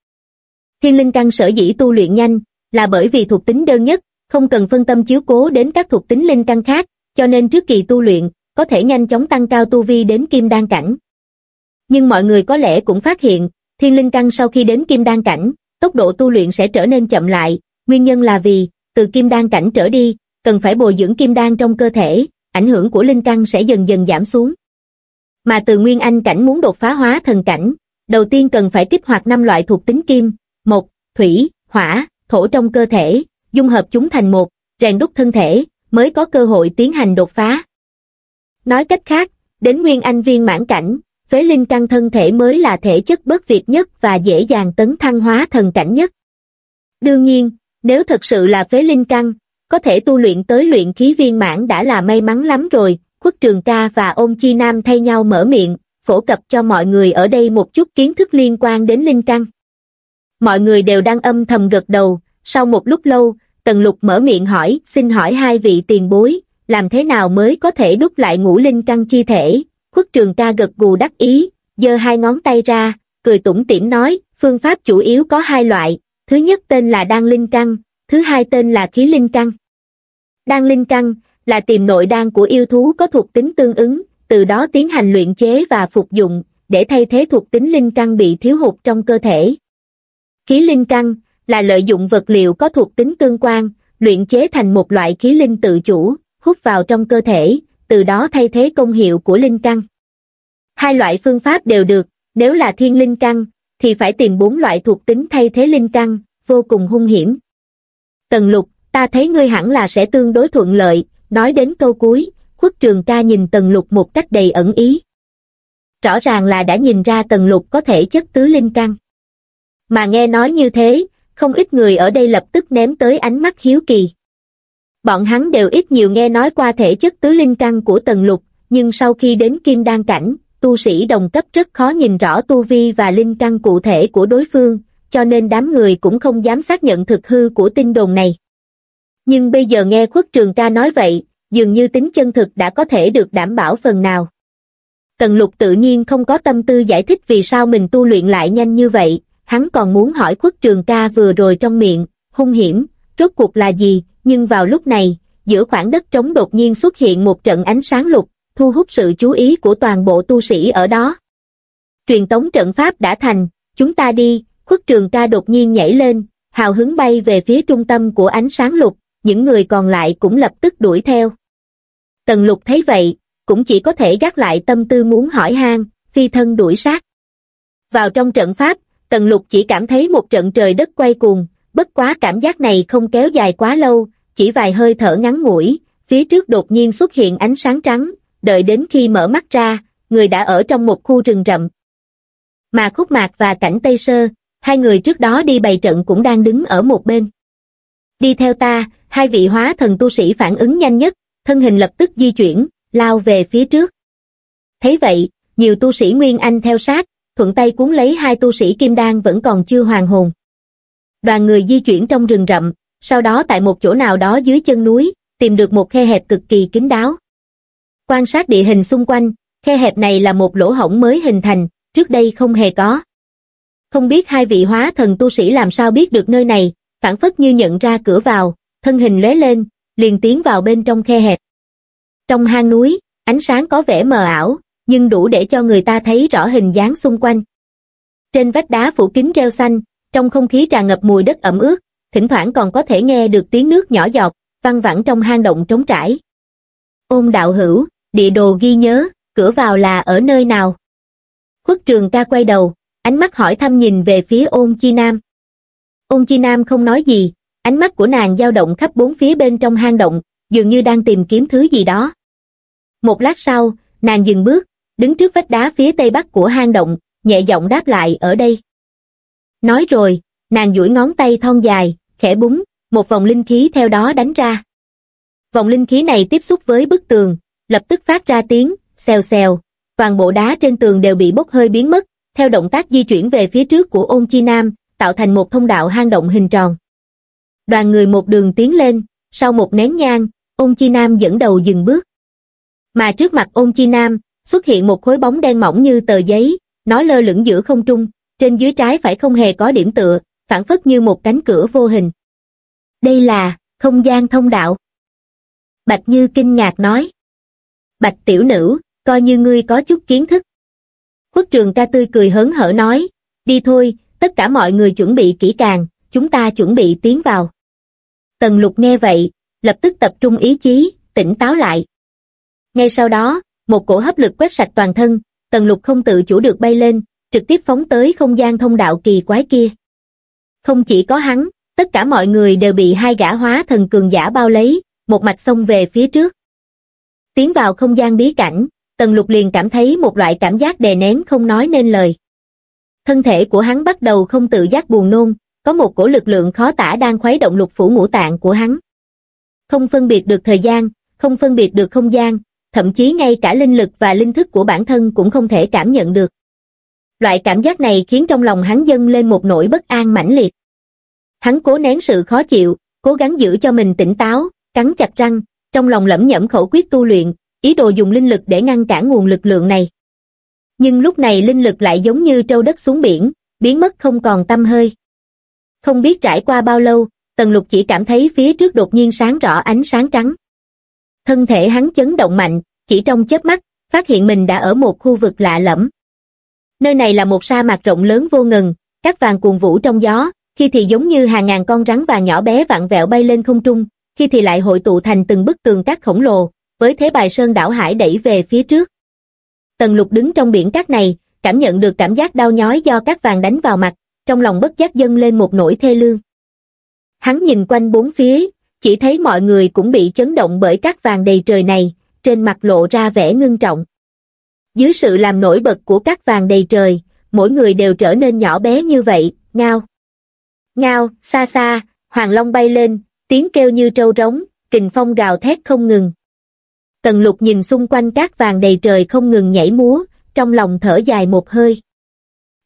Speaker 1: Thiên linh căn sở dĩ tu luyện nhanh, là bởi vì thuộc tính đơn nhất, không cần phân tâm chiếu cố đến các thuộc tính linh căn khác, cho nên trước kỳ tu luyện, có thể nhanh chóng tăng cao tu vi đến kim đan cảnh. Nhưng mọi người có lẽ cũng phát hiện, thiên linh căn sau khi đến kim đan cảnh, tốc độ tu luyện sẽ trở nên chậm lại, nguyên nhân là vì, từ kim đan cảnh trở đi, cần phải bồi dưỡng kim đan trong cơ thể, ảnh hưởng của linh căn sẽ dần dần giảm xuống. Mà từ nguyên anh cảnh muốn đột phá hóa thần cảnh, đầu tiên cần phải kích hoạt năm loại thuộc tính kim, một, thủy, hỏa, thổ trong cơ thể, dung hợp chúng thành một, rèn đúc thân thể, mới có cơ hội tiến hành đột phá. Nói cách khác, đến nguyên anh viên mãn cảnh, phế linh căn thân thể mới là thể chất bất việt nhất và dễ dàng tấn thăng hóa thần cảnh nhất. Đương nhiên, nếu thật sự là phế linh căn, có thể tu luyện tới luyện khí viên mãn đã là may mắn lắm rồi, khuất trường ca và ôn chi nam thay nhau mở miệng, phổ cập cho mọi người ở đây một chút kiến thức liên quan đến linh căn. Mọi người đều đang âm thầm gật đầu, sau một lúc lâu, Tần Lục mở miệng hỏi, xin hỏi hai vị tiền bối, làm thế nào mới có thể đúc lại ngũ linh căn chi thể, khuất trường ca gật gù đắc ý, giơ hai ngón tay ra, cười tủm tỉm nói, phương pháp chủ yếu có hai loại, thứ nhất tên là đan linh căn, thứ hai tên là khí linh căn. Đan linh căn là tìm nội đan của yêu thú có thuộc tính tương ứng, từ đó tiến hành luyện chế và phục dụng, để thay thế thuộc tính linh căn bị thiếu hụt trong cơ thể. Khí linh căn là lợi dụng vật liệu có thuộc tính tương quan, luyện chế thành một loại khí linh tự chủ, hút vào trong cơ thể, từ đó thay thế công hiệu của linh căn. Hai loại phương pháp đều được, nếu là thiên linh căn, thì phải tìm bốn loại thuộc tính thay thế linh căn, vô cùng hung hiểm. Tần lục, ta thấy ngươi hẳn là sẽ tương đối thuận lợi, nói đến câu cuối, khuất trường ca nhìn tần lục một cách đầy ẩn ý. Rõ ràng là đã nhìn ra tần lục có thể chất tứ linh căn. Mà nghe nói như thế, không ít người ở đây lập tức ném tới ánh mắt hiếu kỳ. Bọn hắn đều ít nhiều nghe nói qua thể chất tứ linh căn của tần lục, nhưng sau khi đến kim đan cảnh, tu sĩ đồng cấp rất khó nhìn rõ tu vi và linh căn cụ thể của đối phương, cho nên đám người cũng không dám xác nhận thực hư của tin đồn này. Nhưng bây giờ nghe khuất trường ca nói vậy, dường như tính chân thực đã có thể được đảm bảo phần nào. Tần lục tự nhiên không có tâm tư giải thích vì sao mình tu luyện lại nhanh như vậy, hắn còn muốn hỏi khuất trường ca vừa rồi trong miệng, hung hiểm, rốt cuộc là gì, nhưng vào lúc này, giữa khoảng đất trống đột nhiên xuất hiện một trận ánh sáng lục, thu hút sự chú ý của toàn bộ tu sĩ ở đó. Truyền tống trận pháp đã thành, chúng ta đi, khuất trường ca đột nhiên nhảy lên, hào hứng bay về phía trung tâm của ánh sáng lục, những người còn lại cũng lập tức đuổi theo. Tần lục thấy vậy, cũng chỉ có thể gác lại tâm tư muốn hỏi han, phi thân đuổi sát. Vào trong trận pháp, Tần lục chỉ cảm thấy một trận trời đất quay cuồng, bất quá cảm giác này không kéo dài quá lâu, chỉ vài hơi thở ngắn ngủi, phía trước đột nhiên xuất hiện ánh sáng trắng, đợi đến khi mở mắt ra, người đã ở trong một khu rừng rậm. Mà khúc mạc và cảnh Tây Sơ, hai người trước đó đi bày trận cũng đang đứng ở một bên. Đi theo ta, hai vị hóa thần tu sĩ phản ứng nhanh nhất, thân hình lập tức di chuyển, lao về phía trước. Thấy vậy, nhiều tu sĩ Nguyên Anh theo sát, thuận tay cuốn lấy hai tu sĩ Kim Đan vẫn còn chưa hoàn hồn. Đoàn người di chuyển trong rừng rậm, sau đó tại một chỗ nào đó dưới chân núi, tìm được một khe hẹp cực kỳ kín đáo. Quan sát địa hình xung quanh, khe hẹp này là một lỗ hổng mới hình thành, trước đây không hề có. Không biết hai vị hóa thần tu sĩ làm sao biết được nơi này, phản phất như nhận ra cửa vào, thân hình lóe lên, liền tiến vào bên trong khe hẹp. Trong hang núi, ánh sáng có vẻ mờ ảo, nhưng đủ để cho người ta thấy rõ hình dáng xung quanh. Trên vách đá phủ kín rêu xanh, trong không khí tràn ngập mùi đất ẩm ướt, thỉnh thoảng còn có thể nghe được tiếng nước nhỏ giọt, văng vẳng trong hang động trống trải. Ôn đạo hữu, địa đồ ghi nhớ, cửa vào là ở nơi nào? Khuất trường ca quay đầu, ánh mắt hỏi thăm nhìn về phía ôn chi nam. Ôn chi nam không nói gì, ánh mắt của nàng dao động khắp bốn phía bên trong hang động, dường như đang tìm kiếm thứ gì đó. Một lát sau, nàng dừng bước, đứng trước vách đá phía tây bắc của hang động, nhẹ giọng đáp lại ở đây. Nói rồi, nàng duỗi ngón tay thon dài, khẽ búng, một vòng linh khí theo đó đánh ra. Vòng linh khí này tiếp xúc với bức tường, lập tức phát ra tiếng, xèo xèo, toàn bộ đá trên tường đều bị bốc hơi biến mất, theo động tác di chuyển về phía trước của ôn chi nam, tạo thành một thông đạo hang động hình tròn. Đoàn người một đường tiến lên, sau một nén nhang, ôn chi nam dẫn đầu dừng bước. Mà trước mặt ôn chi nam, xuất hiện một khối bóng đen mỏng như tờ giấy, nó lơ lửng giữa không trung, trên dưới trái phải không hề có điểm tựa, phản phất như một cánh cửa vô hình. Đây là, không gian thông đạo. Bạch Như kinh ngạc nói. Bạch tiểu nữ, coi như ngươi có chút kiến thức. Khuất trường ca tươi cười hớn hở nói, đi thôi, tất cả mọi người chuẩn bị kỹ càng, chúng ta chuẩn bị tiến vào. Tần lục nghe vậy, lập tức tập trung ý chí, tỉnh táo lại. Ngay sau đó, một cổ hấp lực quét sạch toàn thân, tần lục không tự chủ được bay lên, trực tiếp phóng tới không gian thông đạo kỳ quái kia. Không chỉ có hắn, tất cả mọi người đều bị hai gã hóa thần cường giả bao lấy, một mạch xông về phía trước. Tiến vào không gian bí cảnh, tần lục liền cảm thấy một loại cảm giác đè nén không nói nên lời. Thân thể của hắn bắt đầu không tự giác buồn nôn, có một cổ lực lượng khó tả đang khuấy động lục phủ ngũ tạng của hắn. Không phân biệt được thời gian, không phân biệt được không gian, thậm chí ngay cả linh lực và linh thức của bản thân cũng không thể cảm nhận được. Loại cảm giác này khiến trong lòng hắn dâng lên một nỗi bất an mãnh liệt. Hắn cố nén sự khó chịu, cố gắng giữ cho mình tỉnh táo, cắn chặt răng, trong lòng lẩm nhẩm khẩu quyết tu luyện, ý đồ dùng linh lực để ngăn cản nguồn lực lượng này. Nhưng lúc này linh lực lại giống như trâu đất xuống biển, biến mất không còn tâm hơi. Không biết trải qua bao lâu, Tần Lục chỉ cảm thấy phía trước đột nhiên sáng rõ ánh sáng trắng. Thân thể hắn chấn động mạnh, chỉ trong chớp mắt, phát hiện mình đã ở một khu vực lạ lẫm. Nơi này là một sa mạc rộng lớn vô ngần, các vàng cuồng vũ trong gió, khi thì giống như hàng ngàn con rắn vàng nhỏ bé vặn vẹo bay lên không trung, khi thì lại hội tụ thành từng bức tường cát khổng lồ, với thế bài sơn đảo hải đẩy về phía trước. Tần lục đứng trong biển cát này, cảm nhận được cảm giác đau nhói do cát vàng đánh vào mặt, trong lòng bất giác dâng lên một nỗi thê lương. Hắn nhìn quanh bốn phía, chỉ thấy mọi người cũng bị chấn động bởi các vàng đầy trời này, trên mặt lộ ra vẻ ngưng trọng. Dưới sự làm nổi bật của các vàng đầy trời, mỗi người đều trở nên nhỏ bé như vậy, ngao. Ngao, xa xa, hoàng long bay lên, tiếng kêu như trâu rống, kình phong gào thét không ngừng. Tần lục nhìn xung quanh các vàng đầy trời không ngừng nhảy múa, trong lòng thở dài một hơi.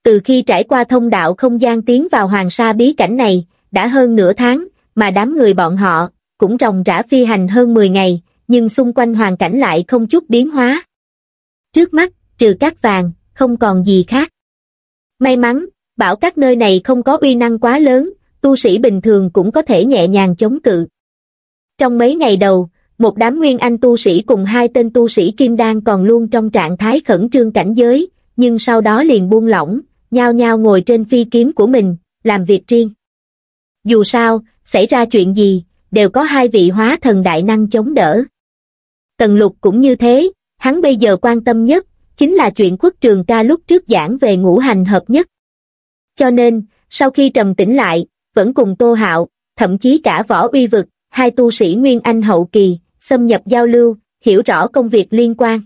Speaker 1: Từ khi trải qua thông đạo không gian tiến vào hoàng sa bí cảnh này, đã hơn nửa tháng, mà đám người bọn họ cũng ròng rã phi hành hơn 10 ngày, nhưng xung quanh hoàn cảnh lại không chút biến hóa. Trước mắt, trừ cát vàng, không còn gì khác. May mắn, bảo các nơi này không có uy năng quá lớn, tu sĩ bình thường cũng có thể nhẹ nhàng chống cự. Trong mấy ngày đầu, một đám nguyên anh tu sĩ cùng hai tên tu sĩ kim đan còn luôn trong trạng thái khẩn trương cảnh giới, nhưng sau đó liền buông lỏng, nhao nhao ngồi trên phi kiếm của mình, làm việc riêng. Dù sao, xảy ra chuyện gì, đều có hai vị hóa thần đại năng chống đỡ. Tần lục cũng như thế, hắn bây giờ quan tâm nhất, chính là chuyện quốc trường ca lúc trước giảng về ngũ hành hợp nhất. Cho nên, sau khi trầm tĩnh lại, vẫn cùng Tô Hạo, thậm chí cả võ uy vực, hai tu sĩ Nguyên Anh hậu kỳ, xâm nhập giao lưu, hiểu rõ công việc liên quan.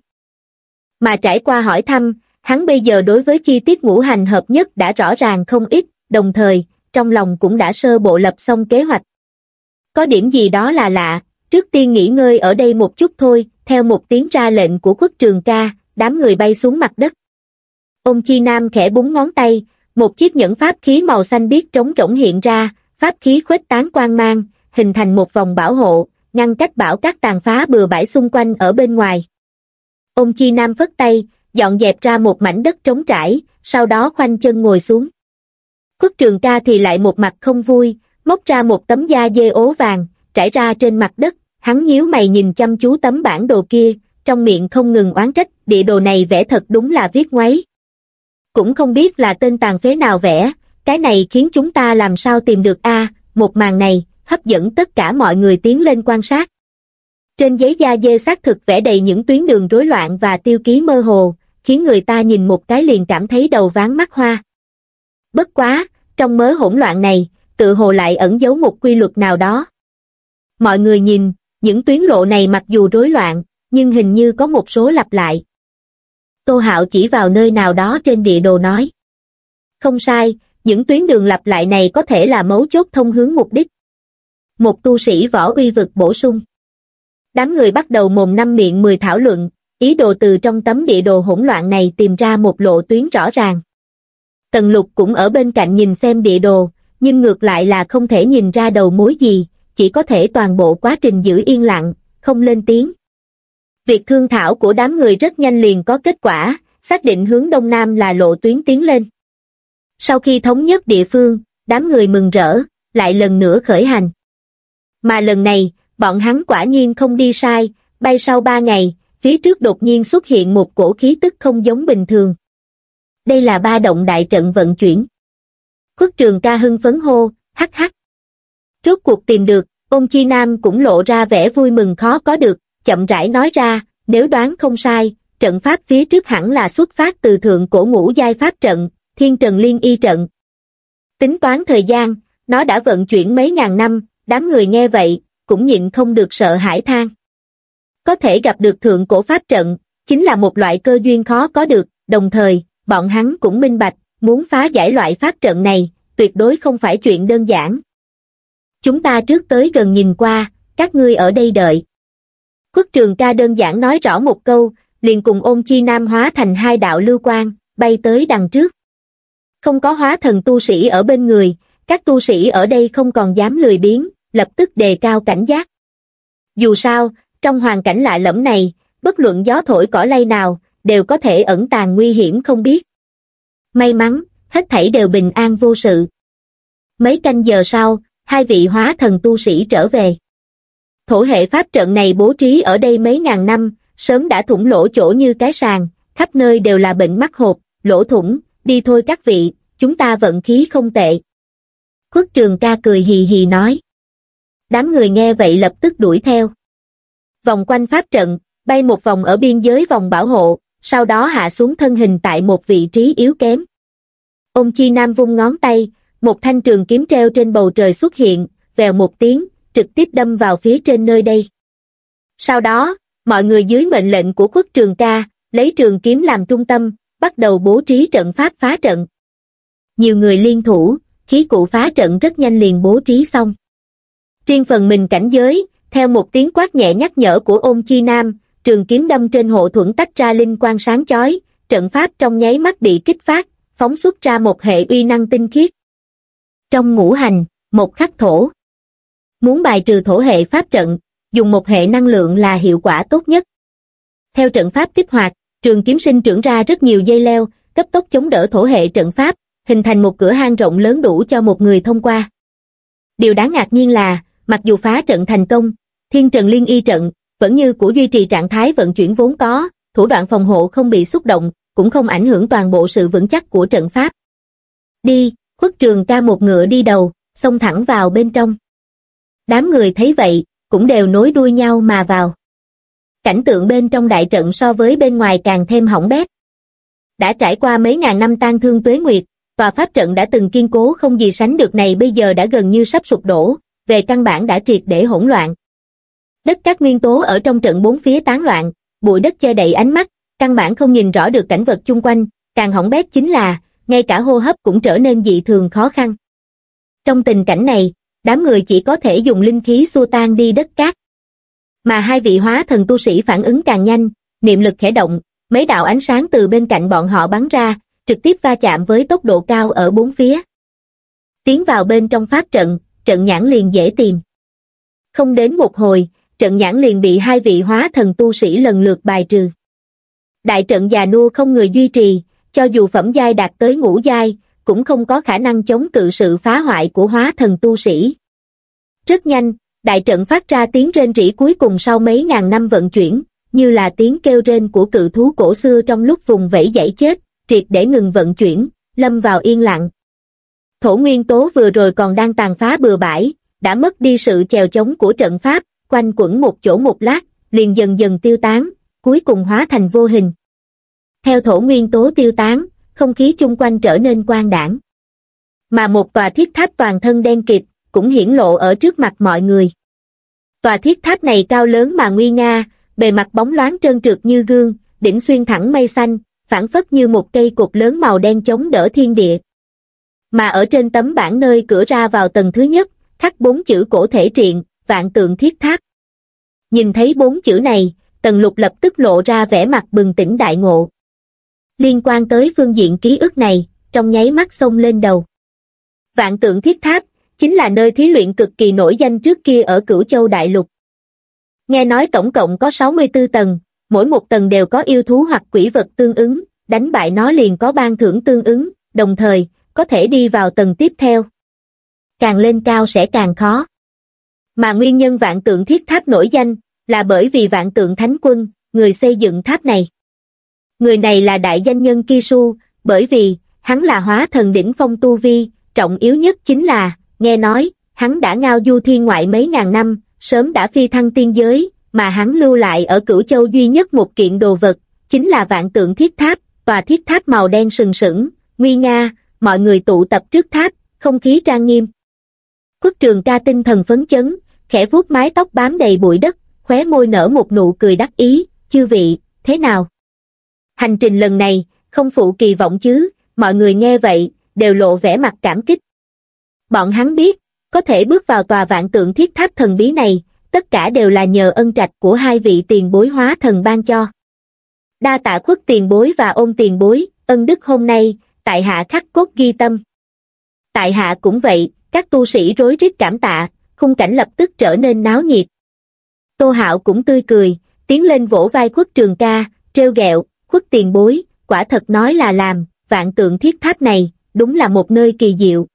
Speaker 1: Mà trải qua hỏi thăm, hắn bây giờ đối với chi tiết ngũ hành hợp nhất đã rõ ràng không ít, đồng thời, trong lòng cũng đã sơ bộ lập xong kế hoạch. Có điểm gì đó là lạ, trước tiên nghỉ ngơi ở đây một chút thôi, theo một tiếng ra lệnh của khuất trường ca, đám người bay xuống mặt đất. Ông Chi Nam khẽ búng ngón tay, một chiếc nhẫn pháp khí màu xanh biếc trống rỗng hiện ra, pháp khí khuếch tán quang mang, hình thành một vòng bảo hộ, ngăn cách bảo các tàn phá bừa bãi xung quanh ở bên ngoài. Ông Chi Nam phất tay, dọn dẹp ra một mảnh đất trống trải, sau đó khoanh chân ngồi xuống. Khuất trường ca thì lại một mặt không vui, móc ra một tấm da dê ố vàng, trải ra trên mặt đất, hắn nhíu mày nhìn chăm chú tấm bản đồ kia, trong miệng không ngừng oán trách, địa đồ này vẽ thật đúng là viết ngoáy. Cũng không biết là tên tàn phế nào vẽ, cái này khiến chúng ta làm sao tìm được a một màn này, hấp dẫn tất cả mọi người tiến lên quan sát. Trên giấy da dê xác thực vẽ đầy những tuyến đường rối loạn và tiêu ký mơ hồ, khiến người ta nhìn một cái liền cảm thấy đầu ván mắt hoa. Bất quá, trong mớ hỗn loạn này, tự hồ lại ẩn giấu một quy luật nào đó. Mọi người nhìn, những tuyến lộ này mặc dù rối loạn, nhưng hình như có một số lặp lại. Tô Hạo chỉ vào nơi nào đó trên địa đồ nói. Không sai, những tuyến đường lặp lại này có thể là mấu chốt thông hướng mục đích. Một tu sĩ võ uy vực bổ sung. Đám người bắt đầu mồm năm miệng mười thảo luận, ý đồ từ trong tấm địa đồ hỗn loạn này tìm ra một lộ tuyến rõ ràng. Tần lục cũng ở bên cạnh nhìn xem địa đồ, nhưng ngược lại là không thể nhìn ra đầu mối gì, chỉ có thể toàn bộ quá trình giữ yên lặng, không lên tiếng. Việc thương thảo của đám người rất nhanh liền có kết quả, xác định hướng Đông Nam là lộ tuyến tiến lên. Sau khi thống nhất địa phương, đám người mừng rỡ, lại lần nữa khởi hành. Mà lần này, bọn hắn quả nhiên không đi sai, bay sau ba ngày, phía trước đột nhiên xuất hiện một cổ khí tức không giống bình thường. Đây là ba động đại trận vận chuyển. Khuất trường ca hưng phấn hô, hắc hắc. Rốt cuộc tìm được, ông chi nam cũng lộ ra vẻ vui mừng khó có được, chậm rãi nói ra, nếu đoán không sai, trận pháp phía trước hẳn là xuất phát từ thượng cổ ngũ giai pháp trận, thiên trần liên y trận. Tính toán thời gian, nó đã vận chuyển mấy ngàn năm, đám người nghe vậy, cũng nhịn không được sợ hãi than. Có thể gặp được thượng cổ pháp trận, chính là một loại cơ duyên khó có được, đồng thời, bọn hắn cũng minh bạch, muốn phá giải loại pháp trận này, tuyệt đối không phải chuyện đơn giản. Chúng ta trước tới gần nhìn qua, các ngươi ở đây đợi. Quốc trường ca đơn giản nói rõ một câu, liền cùng ôn chi nam hóa thành hai đạo lưu quang, bay tới đằng trước. Không có hóa thần tu sĩ ở bên người, các tu sĩ ở đây không còn dám lười biếng, lập tức đề cao cảnh giác. Dù sao, trong hoàn cảnh lạ lẫm này, bất luận gió thổi cỏ lay nào, đều có thể ẩn tàng nguy hiểm không biết. May mắn, hết thảy đều bình an vô sự. Mấy canh giờ sau, hai vị hóa thần tu sĩ trở về. Thổ hệ pháp trận này bố trí ở đây mấy ngàn năm, sớm đã thủng lỗ chỗ như cái sàn, khắp nơi đều là bệnh mắc hộp, lỗ thủng, đi thôi các vị, chúng ta vận khí không tệ. Khuất trường ca cười hì hì nói. Đám người nghe vậy lập tức đuổi theo. Vòng quanh pháp trận, bay một vòng ở biên giới vòng bảo hộ, sau đó hạ xuống thân hình tại một vị trí yếu kém. Ông Chi Nam vung ngón tay, một thanh trường kiếm treo trên bầu trời xuất hiện, vèo một tiếng, trực tiếp đâm vào phía trên nơi đây. Sau đó, mọi người dưới mệnh lệnh của quốc trường ca, lấy trường kiếm làm trung tâm, bắt đầu bố trí trận pháp phá trận. Nhiều người liên thủ, khí cụ phá trận rất nhanh liền bố trí xong. Riêng phần mình cảnh giới, theo một tiếng quát nhẹ nhắc nhở của ôn chi nam, trường kiếm đâm trên hộ thuẫn tách ra linh quang sáng chói, trận pháp trong nháy mắt bị kích phát, phóng xuất ra một hệ uy năng tinh khiết. Trong ngũ hành, một khắc thổ. Muốn bài trừ thổ hệ pháp trận, dùng một hệ năng lượng là hiệu quả tốt nhất. Theo trận pháp kích hoạt, trường kiếm sinh trưởng ra rất nhiều dây leo, cấp tốc chống đỡ thổ hệ trận pháp, hình thành một cửa hang rộng lớn đủ cho một người thông qua. Điều đáng ngạc nhiên là, mặc dù phá trận thành công, thiên trần liên y trận, vẫn như của duy trì trạng thái vận chuyển vốn có, thủ đoạn phòng hộ không bị xúc động, cũng không ảnh hưởng toàn bộ sự vững chắc của trận pháp. Đi, khuất trường ca một ngựa đi đầu, xông thẳng vào bên trong. Đám người thấy vậy, cũng đều nối đuôi nhau mà vào. Cảnh tượng bên trong đại trận so với bên ngoài càng thêm hỏng bét. Đã trải qua mấy ngàn năm tan thương tuế nguyệt, tòa pháp trận đã từng kiên cố không gì sánh được này bây giờ đã gần như sắp sụp đổ, về căn bản đã triệt để hỗn loạn. Đất các nguyên tố ở trong trận bốn phía tán loạn, bụi đất che đậy ánh mắt, căn bản không nhìn rõ được cảnh vật chung quanh, càng hỏng bét chính là, ngay cả hô hấp cũng trở nên dị thường khó khăn. Trong tình cảnh này, đám người chỉ có thể dùng linh khí xua tan đi đất cát. Mà hai vị hóa thần tu sĩ phản ứng càng nhanh, niệm lực khẽ động, mấy đạo ánh sáng từ bên cạnh bọn họ bắn ra, trực tiếp va chạm với tốc độ cao ở bốn phía. Tiến vào bên trong pháp trận, trận nhãn liền dễ tìm. Không đến một hồi, trận nhãn liền bị hai vị hóa thần tu sĩ lần lượt bài trừ. Đại trận già nua không người duy trì, cho dù phẩm giai đạt tới ngũ giai, cũng không có khả năng chống cự sự phá hoại của hóa thần tu sĩ. Rất nhanh, đại trận phát ra tiếng rên rỉ cuối cùng sau mấy ngàn năm vận chuyển, như là tiếng kêu rên của cự thú cổ xưa trong lúc vùng vẫy dãy chết, triệt để ngừng vận chuyển, lâm vào yên lặng. Thổ nguyên tố vừa rồi còn đang tàn phá bừa bãi, đã mất đi sự chèo chống của trận pháp, quanh quẩn một chỗ một lát, liền dần dần tiêu tán, cuối cùng hóa thành vô hình. Theo thổ nguyên tố tiêu tán, không khí chung quanh trở nên quang đảng. Mà một tòa thiết tháp toàn thân đen kịt, cũng hiển lộ ở trước mặt mọi người. Tòa thiết tháp này cao lớn mà nguy nga, bề mặt bóng loáng trơn trượt như gương, đỉnh xuyên thẳng mây xanh, phản phất như một cây cột lớn màu đen chống đỡ thiên địa. Mà ở trên tấm bảng nơi cửa ra vào tầng thứ nhất, khắc bốn chữ cổ thể triện, vạn tượng thiết tháp. Nhìn thấy bốn chữ này, tần lục lập tức lộ ra vẻ mặt bừng tỉnh đại ngộ. Liên quan tới phương diện ký ức này, trong nháy mắt xông lên đầu. Vạn tượng thiết tháp, chính là nơi thí luyện cực kỳ nổi danh trước kia ở cửu châu đại lục. Nghe nói tổng cộng có 64 tầng, mỗi một tầng đều có yêu thú hoặc quỷ vật tương ứng, đánh bại nó liền có ban thưởng tương ứng, đồng thời, có thể đi vào tầng tiếp theo. càng lên cao sẽ càng khó. Mà nguyên nhân vạn tượng thiết tháp nổi danh, là bởi vì vạn tượng thánh quân, người xây dựng tháp này. Người này là đại danh nhân Kisu, bởi vì, hắn là hóa thần đỉnh phong tu vi, trọng yếu nhất chính là, nghe nói, hắn đã ngao du thiên ngoại mấy ngàn năm, sớm đã phi thăng tiên giới, mà hắn lưu lại ở cửu châu duy nhất một kiện đồ vật, chính là vạn tượng thiết tháp, tòa thiết tháp màu đen sừng sững, nguy nga, mọi người tụ tập trước tháp, không khí trang nghiêm. Quốc trường ca tinh thần phấn chấn, khẽ vuốt mái tóc bám đầy bụi đất, khóe môi nở một nụ cười đắc ý, chư vị, thế nào? Hành trình lần này, không phụ kỳ vọng chứ, mọi người nghe vậy, đều lộ vẻ mặt cảm kích. Bọn hắn biết, có thể bước vào tòa vạn tượng thiết tháp thần bí này, tất cả đều là nhờ ân trạch của hai vị tiền bối hóa thần ban cho. Đa tạ khuất tiền bối và ôn tiền bối, ân đức hôm nay, tại hạ khắc cốt ghi tâm. Tại hạ cũng vậy, các tu sĩ rối rít cảm tạ, khung cảnh lập tức trở nên náo nhiệt. Tô Hạo cũng tươi cười, tiến lên vỗ vai khuất trường ca, trêu ghẹo, khuất tiền bối, quả thật nói là làm, vạn tượng thiết tháp này, đúng là một nơi kỳ diệu.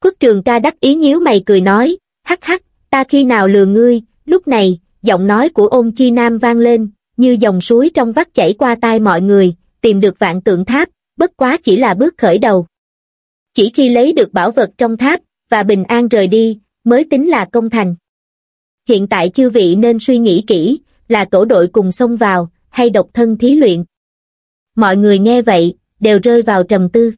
Speaker 1: Khuất trường ca đắc ý nhíu mày cười nói, hắc hắc, ta khi nào lừa ngươi, lúc này, giọng nói của ôn chi nam vang lên, như dòng suối trong vắt chảy qua tai mọi người, tìm được vạn tượng tháp, bất quá chỉ là bước khởi đầu. Chỉ khi lấy được bảo vật trong tháp, và bình an rời đi, mới tính là công thành. Hiện tại chư vị nên suy nghĩ kỹ, là tổ đội cùng xông vào, hay độc thân thí luyện. Mọi người nghe vậy, đều rơi vào trầm tư.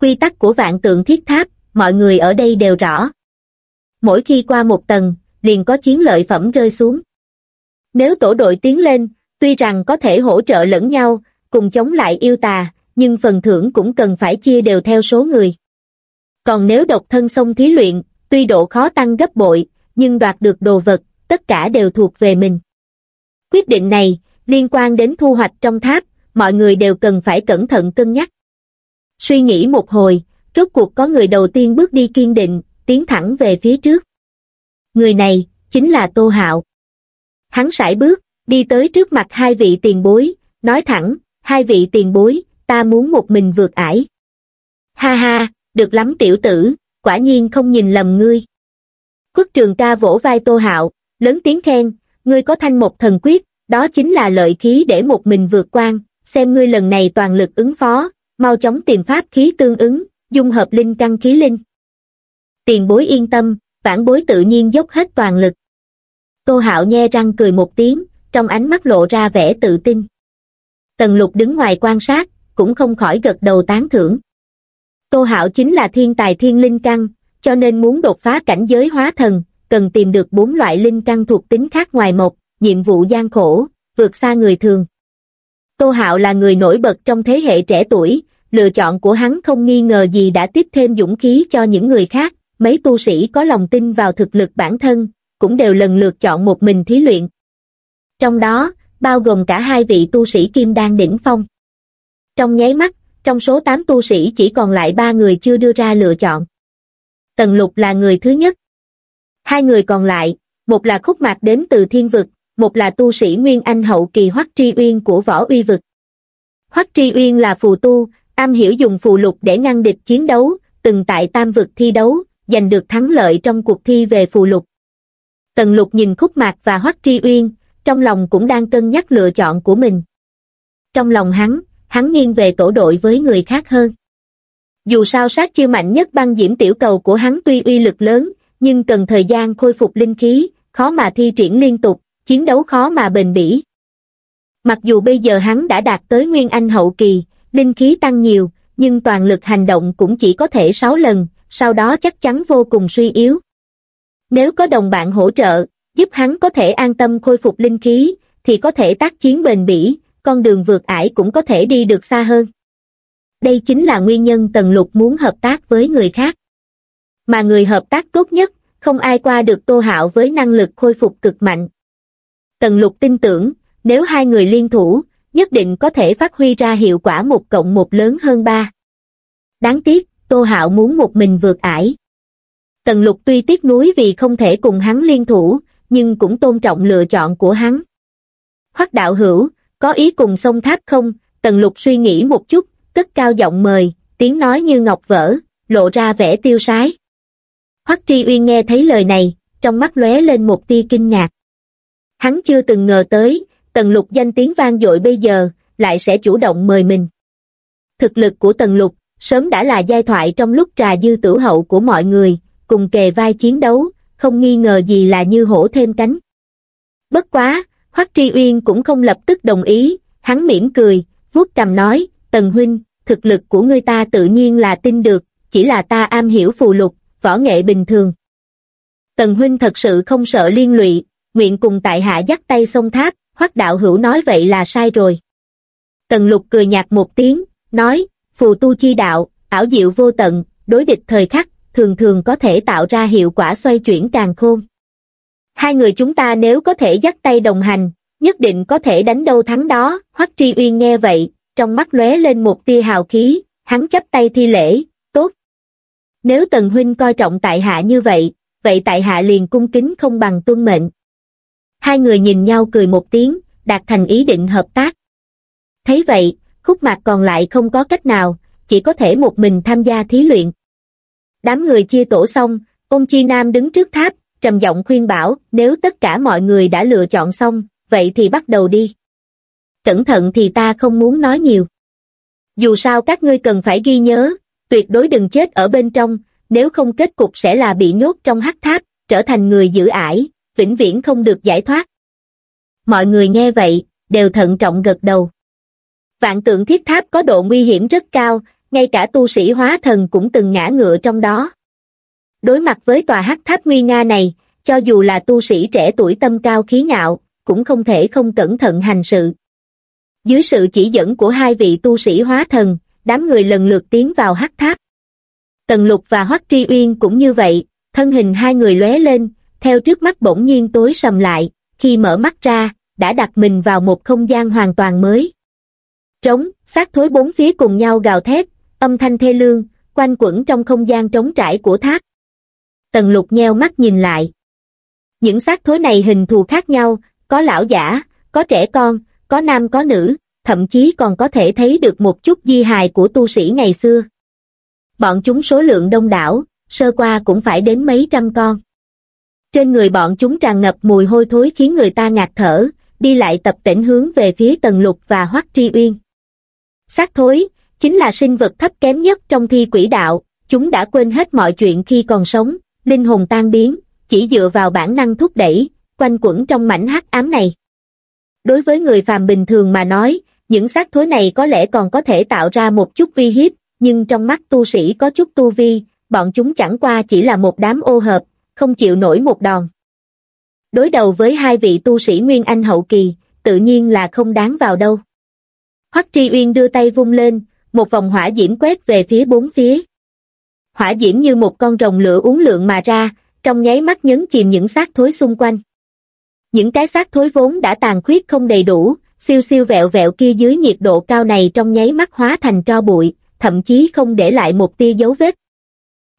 Speaker 1: Quy tắc của vạn tượng thiết tháp, mọi người ở đây đều rõ. Mỗi khi qua một tầng, liền có chiến lợi phẩm rơi xuống. Nếu tổ đội tiến lên, tuy rằng có thể hỗ trợ lẫn nhau, cùng chống lại yêu tà, nhưng phần thưởng cũng cần phải chia đều theo số người. Còn nếu độc thân xông thí luyện, tuy độ khó tăng gấp bội, nhưng đoạt được đồ vật, tất cả đều thuộc về mình. Quyết định này, liên quan đến thu hoạch trong tháp, mọi người đều cần phải cẩn thận cân nhắc. Suy nghĩ một hồi, rốt cuộc có người đầu tiên bước đi kiên định, tiến thẳng về phía trước. Người này, chính là Tô Hạo. Hắn sải bước, đi tới trước mặt hai vị tiền bối, nói thẳng, hai vị tiền bối, ta muốn một mình vượt ải. Ha ha, được lắm tiểu tử, quả nhiên không nhìn lầm ngươi. quốc trường ca vỗ vai Tô Hạo, lớn tiếng khen, ngươi có thanh một thần quyết, đó chính là lợi khí để một mình vượt quan, xem ngươi lần này toàn lực ứng phó, mau chóng tìm pháp khí tương ứng, dung hợp linh căn khí linh. Tiền bối yên tâm, vãn bối tự nhiên dốc hết toàn lực. Tô Hạo nhe răng cười một tiếng, trong ánh mắt lộ ra vẻ tự tin. Tần lục đứng ngoài quan sát, cũng không khỏi gật đầu tán thưởng. Tô Hạo chính là thiên tài thiên linh căn, cho nên muốn đột phá cảnh giới hóa thần, cần tìm được bốn loại linh căn thuộc tính khác ngoài một, nhiệm vụ gian khổ, vượt xa người thường. Tô Hạo là người nổi bật trong thế hệ trẻ tuổi, lựa chọn của hắn không nghi ngờ gì đã tiếp thêm dũng khí cho những người khác, mấy tu sĩ có lòng tin vào thực lực bản thân, cũng đều lần lượt chọn một mình thí luyện. Trong đó, bao gồm cả hai vị tu sĩ kim đan đỉnh phong. Trong nháy mắt, trong số 8 tu sĩ chỉ còn lại ba người chưa đưa ra lựa chọn. Tần Lục là người thứ nhất. Hai người còn lại, một là khúc mạc đến từ thiên vực, một là tu sĩ Nguyên Anh hậu kỳ Hoắc Tri Uyên của võ uy vực. Hoắc Tri Uyên là phù tu, am hiểu dùng phù lục để ngăn địch chiến đấu, từng tại tam vực thi đấu, giành được thắng lợi trong cuộc thi về phù lục. Tần lục nhìn khúc mạc và Hoắc Tri Uyên, trong lòng cũng đang cân nhắc lựa chọn của mình. Trong lòng hắn, hắn nghiêng về tổ đội với người khác hơn. Dù sao sát chiêu mạnh nhất băng diễm tiểu cầu của hắn tuy uy lực lớn, nhưng cần thời gian khôi phục linh khí, khó mà thi triển liên tục, chiến đấu khó mà bền bỉ. Mặc dù bây giờ hắn đã đạt tới Nguyên Anh hậu kỳ, linh khí tăng nhiều, nhưng toàn lực hành động cũng chỉ có thể 6 lần, sau đó chắc chắn vô cùng suy yếu. Nếu có đồng bạn hỗ trợ, giúp hắn có thể an tâm khôi phục linh khí, thì có thể tác chiến bền bỉ, con đường vượt ải cũng có thể đi được xa hơn. Đây chính là nguyên nhân Tần Lục muốn hợp tác với người khác. Mà người hợp tác tốt nhất, không ai qua được Tô Hạo với năng lực khôi phục cực mạnh. Tần Lục tin tưởng, nếu hai người liên thủ, nhất định có thể phát huy ra hiệu quả một cộng một lớn hơn ba. Đáng tiếc, Tô Hạo muốn một mình vượt ải. Tần Lục tuy tiếc nuối vì không thể cùng hắn liên thủ, nhưng cũng tôn trọng lựa chọn của hắn. Hoắc đạo hữu, có ý cùng sông tháp không? Tần Lục suy nghĩ một chút, cất cao giọng mời, tiếng nói như ngọc vỡ, lộ ra vẻ tiêu sái. Hoắc Tri Uyên nghe thấy lời này, trong mắt lóe lên một tia kinh ngạc. Hắn chưa từng ngờ tới, Tần Lục danh tiếng vang dội bây giờ, lại sẽ chủ động mời mình. Thực lực của Tần Lục, sớm đã là giai thoại trong lúc trà dư tử hậu của mọi người, cùng kề vai chiến đấu, không nghi ngờ gì là như hổ thêm cánh. Bất quá, Hoắc Tri Uyên cũng không lập tức đồng ý, hắn mỉm cười, vuốt cầm nói, Tần Huynh, thực lực của ngươi ta tự nhiên là tin được, chỉ là ta am hiểu phù lục, võ nghệ bình thường. Tần Huynh thật sự không sợ liên lụy, nguyện cùng tại hạ dắt tay sông tháp, Hoắc đạo hữu nói vậy là sai rồi. Tần Lục cười nhạt một tiếng, nói, phù tu chi đạo, ảo diệu vô tận, đối địch thời khắc, thường thường có thể tạo ra hiệu quả xoay chuyển càng khôn. Hai người chúng ta nếu có thể dắt tay đồng hành, nhất định có thể đánh đâu thắng đó, Hoắc Tri Uyên nghe vậy, trong mắt lóe lên một tia hào khí, hắn chấp tay thi lễ, tốt. Nếu Tần Huynh coi trọng tại hạ như vậy, vậy tại hạ liền cung kính không bằng tuân mệnh. Hai người nhìn nhau cười một tiếng, đạt thành ý định hợp tác. Thấy vậy, khúc mặt còn lại không có cách nào, chỉ có thể một mình tham gia thí luyện. Đám người chia tổ xong, ông Chi Nam đứng trước tháp, trầm giọng khuyên bảo, nếu tất cả mọi người đã lựa chọn xong, vậy thì bắt đầu đi. Cẩn thận thì ta không muốn nói nhiều. Dù sao các ngươi cần phải ghi nhớ, tuyệt đối đừng chết ở bên trong, nếu không kết cục sẽ là bị nhốt trong hắc tháp, trở thành người giữ ải, vĩnh viễn không được giải thoát. Mọi người nghe vậy, đều thận trọng gật đầu. Vạn tượng thiết tháp có độ nguy hiểm rất cao, ngay cả tu sĩ hóa thần cũng từng ngã ngựa trong đó. Đối mặt với tòa hắc tháp nguy nga này, cho dù là tu sĩ trẻ tuổi tâm cao khí ngạo, cũng không thể không cẩn thận hành sự. Dưới sự chỉ dẫn của hai vị tu sĩ hóa thần, đám người lần lượt tiến vào hắc tháp. Tần Lục và Hoắc Tri Uyên cũng như vậy, thân hình hai người lóe lên, theo trước mắt bỗng nhiên tối sầm lại, khi mở mắt ra, đã đặt mình vào một không gian hoàn toàn mới. Trống, xác thối bốn phía cùng nhau gào thét, âm thanh thê lương, quanh quẩn trong không gian trống trải của tháp. Tần lục nheo mắt nhìn lại. Những xác thối này hình thù khác nhau, có lão giả, có trẻ con, có nam có nữ, thậm chí còn có thể thấy được một chút di hài của tu sĩ ngày xưa. Bọn chúng số lượng đông đảo, sơ qua cũng phải đến mấy trăm con. Trên người bọn chúng tràn ngập mùi hôi thối khiến người ta ngạt thở, đi lại tập tỉnh hướng về phía Tần Lục và Hoắc Tri Uyên. Xác thối, chính là sinh vật thấp kém nhất trong thi quỷ đạo, chúng đã quên hết mọi chuyện khi còn sống, linh hồn tan biến, chỉ dựa vào bản năng thúc đẩy, quanh quẩn trong mảnh hắc ám này. Đối với người phàm bình thường mà nói, những xác thối này có lẽ còn có thể tạo ra một chút uy hiếp, nhưng trong mắt tu sĩ có chút tu vi, bọn chúng chẳng qua chỉ là một đám ô hợp, không chịu nổi một đòn. Đối đầu với hai vị tu sĩ Nguyên Anh hậu kỳ, tự nhiên là không đáng vào đâu. Hoắc Tri Uyên đưa tay vung lên, một vòng hỏa diễm quét về phía bốn phía. Hỏa diễm như một con rồng lửa uốn lượn mà ra, trong nháy mắt nhấn chìm những xác thối xung quanh. Những cái xác thối vốn đã tàn khuyết không đầy đủ, siêu siêu vẹo vẹo kia dưới nhiệt độ cao này trong nháy mắt hóa thành tro bụi, thậm chí không để lại một tia dấu vết.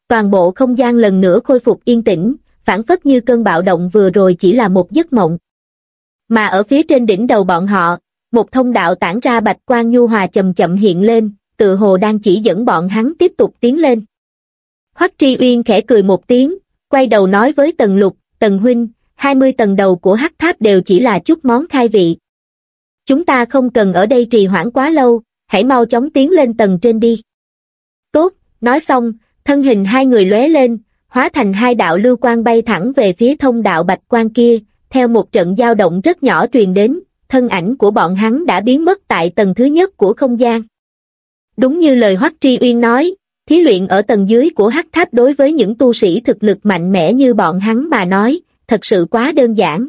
Speaker 1: Toàn bộ không gian lần nữa khôi phục yên tĩnh, phản phất như cơn bạo động vừa rồi chỉ là một giấc mộng. Mà ở phía trên đỉnh đầu bọn họ, một thông đạo tản ra bạch quang nhu hòa chậm chậm hiện lên, tự hồ đang chỉ dẫn bọn hắn tiếp tục tiến lên. Hoắc Tri Uyên khẽ cười một tiếng, quay đầu nói với Tần Lục, Tần Huynh, 20 tầng đầu của hắc tháp đều chỉ là chút món khai vị. Chúng ta không cần ở đây trì hoãn quá lâu, hãy mau chóng tiến lên tầng trên đi. Tốt, nói xong, thân hình hai người lóe lên, hóa thành hai đạo lưu quang bay thẳng về phía thông đạo bạch quang kia, theo một trận dao động rất nhỏ truyền đến, thân ảnh của bọn hắn đã biến mất tại tầng thứ nhất của không gian. Đúng như lời Hoắc Tri Uyên nói, thí luyện ở tầng dưới của hắc tháp đối với những tu sĩ thực lực mạnh mẽ như bọn hắn mà nói, thật sự quá đơn giản.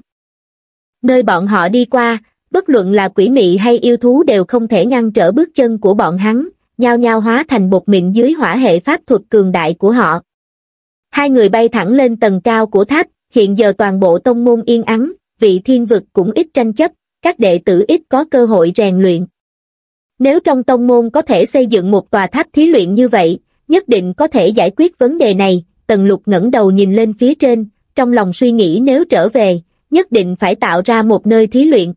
Speaker 1: Nơi bọn họ đi qua, bất luận là quỷ mị hay yêu thú đều không thể ngăn trở bước chân của bọn hắn, nhao nhao hóa thành bột mịn dưới hỏa hệ pháp thuật cường đại của họ. Hai người bay thẳng lên tầng cao của tháp, hiện giờ toàn bộ tông môn yên ắng, vị thiên vực cũng ít tranh chấp, các đệ tử ít có cơ hội rèn luyện. Nếu trong tông môn có thể xây dựng một tòa tháp thí luyện như vậy, nhất định có thể giải quyết vấn đề này, tần lục ngẩng đầu nhìn lên phía trên, trong lòng suy nghĩ nếu trở về, nhất định phải tạo ra một nơi thí luyện.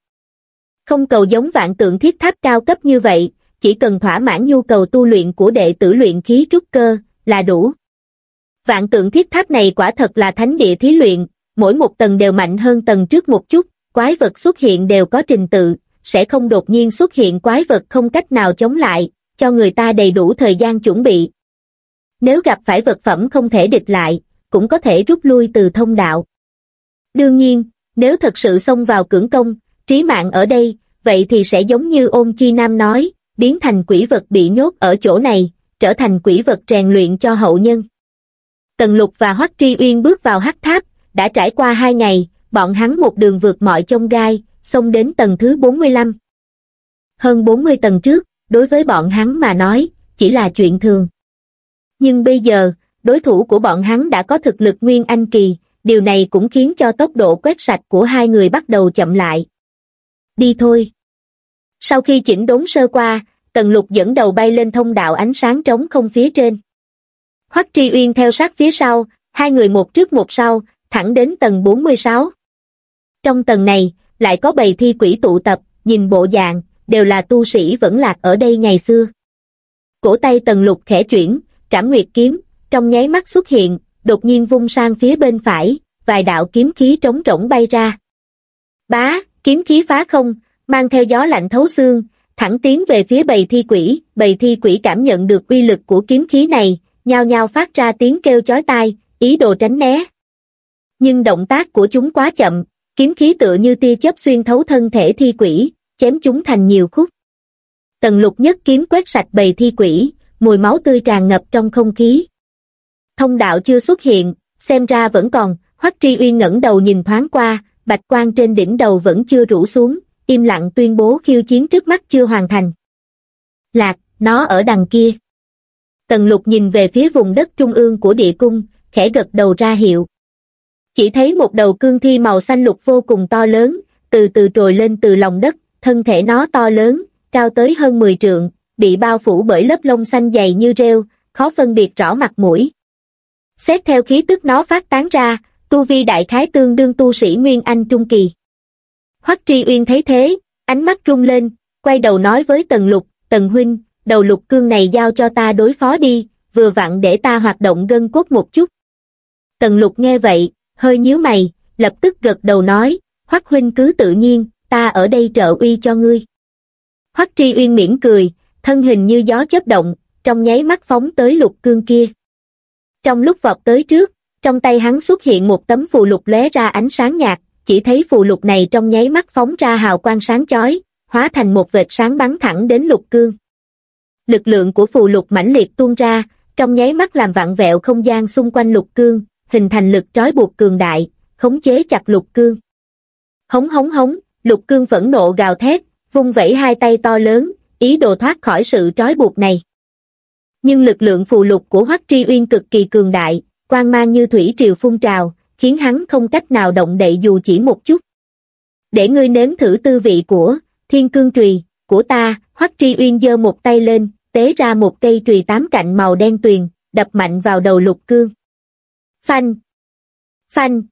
Speaker 1: Không cầu giống vạn tượng thiết tháp cao cấp như vậy, chỉ cần thỏa mãn nhu cầu tu luyện của đệ tử luyện khí trúc cơ, là đủ. Vạn tượng thiết tháp này quả thật là thánh địa thí luyện, mỗi một tầng đều mạnh hơn tầng trước một chút, quái vật xuất hiện đều có trình tự, sẽ không đột nhiên xuất hiện quái vật không cách nào chống lại, cho người ta đầy đủ thời gian chuẩn bị. Nếu gặp phải vật phẩm không thể địch lại, cũng có thể rút lui từ thông đạo. Đương nhiên, nếu thật sự xông vào cưỡng công, trí mạng ở đây, vậy thì sẽ giống như ôn chi nam nói, biến thành quỷ vật bị nhốt ở chỗ này, trở thành quỷ vật rèn luyện cho hậu nhân. Tần Lục và Hoắc Tri Uyên bước vào hắc tháp, đã trải qua hai ngày, bọn hắn một đường vượt mọi chông gai, xông đến tầng thứ 45. Hơn 40 tầng trước, đối với bọn hắn mà nói, chỉ là chuyện thường. Nhưng bây giờ, đối thủ của bọn hắn đã có thực lực nguyên anh kỳ, điều này cũng khiến cho tốc độ quét sạch của hai người bắt đầu chậm lại. Đi thôi. Sau khi chỉnh đốn sơ qua, Tần Lục dẫn đầu bay lên thông đạo ánh sáng trống không phía trên. Hoắc Tri Uyên theo sát phía sau, hai người một trước một sau, thẳng đến tầng 46. Trong tầng này, lại có bầy thi quỷ tụ tập, nhìn bộ dạng, đều là tu sĩ vẫn lạc ở đây ngày xưa. Cổ tay tần lục khẽ chuyển, trảm nguyệt kiếm, trong nháy mắt xuất hiện, đột nhiên vung sang phía bên phải, vài đạo kiếm khí trống rỗng bay ra. Bá, kiếm khí phá không, mang theo gió lạnh thấu xương, thẳng tiến về phía bầy thi quỷ, bầy thi quỷ cảm nhận được uy lực của kiếm khí này, nhao nhao phát ra tiếng kêu chói tai, ý đồ tránh né. Nhưng động tác của chúng quá chậm, kiếm khí tựa như tia chớp xuyên thấu thân thể thi quỷ, chém chúng thành nhiều khúc. Tần lục nhất kiếm quét sạch bầy thi quỷ, mùi máu tươi tràn ngập trong không khí. Thông đạo chưa xuất hiện, xem ra vẫn còn, Hoắc Tri Uyên ngẩng đầu nhìn thoáng qua, bạch quang trên đỉnh đầu vẫn chưa rủ xuống, im lặng tuyên bố khiêu chiến trước mắt chưa hoàn thành. Lạc, nó ở đằng kia. Tần lục nhìn về phía vùng đất trung ương của địa cung, khẽ gật đầu ra hiệu. Chỉ thấy một đầu cương thi màu xanh lục vô cùng to lớn, từ từ trồi lên từ lòng đất, thân thể nó to lớn, cao tới hơn 10 trượng, bị bao phủ bởi lớp lông xanh dày như rêu, khó phân biệt rõ mặt mũi. Xét theo khí tức nó phát tán ra, tu vi đại khái tương đương tu sĩ Nguyên Anh Trung Kỳ. Hoắc Tri Uyên thấy thế, ánh mắt rung lên, quay đầu nói với Tần Lục, Tần Huynh, đầu lục cương này giao cho ta đối phó đi, vừa vặn để ta hoạt động gân cốt một chút. Tần Lục nghe vậy, hơi nhíu mày, lập tức gật đầu nói, Hoắc Huynh cứ tự nhiên, ta ở đây trợ uy cho ngươi. Hoắc Tri Uyên mỉm cười, thân hình như gió chớp động, trong nháy mắt phóng tới lục cương kia. Trong lúc vọt tới trước, trong tay hắn xuất hiện một tấm phù lục lóe ra ánh sáng nhạt, chỉ thấy phù lục này trong nháy mắt phóng ra hào quang sáng chói, hóa thành một vệt sáng bắn thẳng đến lục cương. Lực lượng của phù lục mãnh liệt tuôn ra, trong nháy mắt làm vặn vẹo không gian xung quanh lục cương, hình thành lực trói buộc cường đại, khống chế chặt lục cương. Hống hống hống, lục cương phẫn nộ gào thét, vung vẩy hai tay to lớn, ý đồ thoát khỏi sự trói buộc này. Nhưng lực lượng phù lục của Hoắc Tri Uyên cực kỳ cường đại, quang mang như thủy triều phun trào, khiến hắn không cách nào động đậy dù chỉ một chút. Để ngươi nếm thử tư vị của thiên cương trùy, của ta, Hoắc Tri Uyên giơ một tay lên, tế ra một cây trùy tám cạnh màu đen tuyền, đập mạnh vào đầu lục cương. Phanh! Phanh!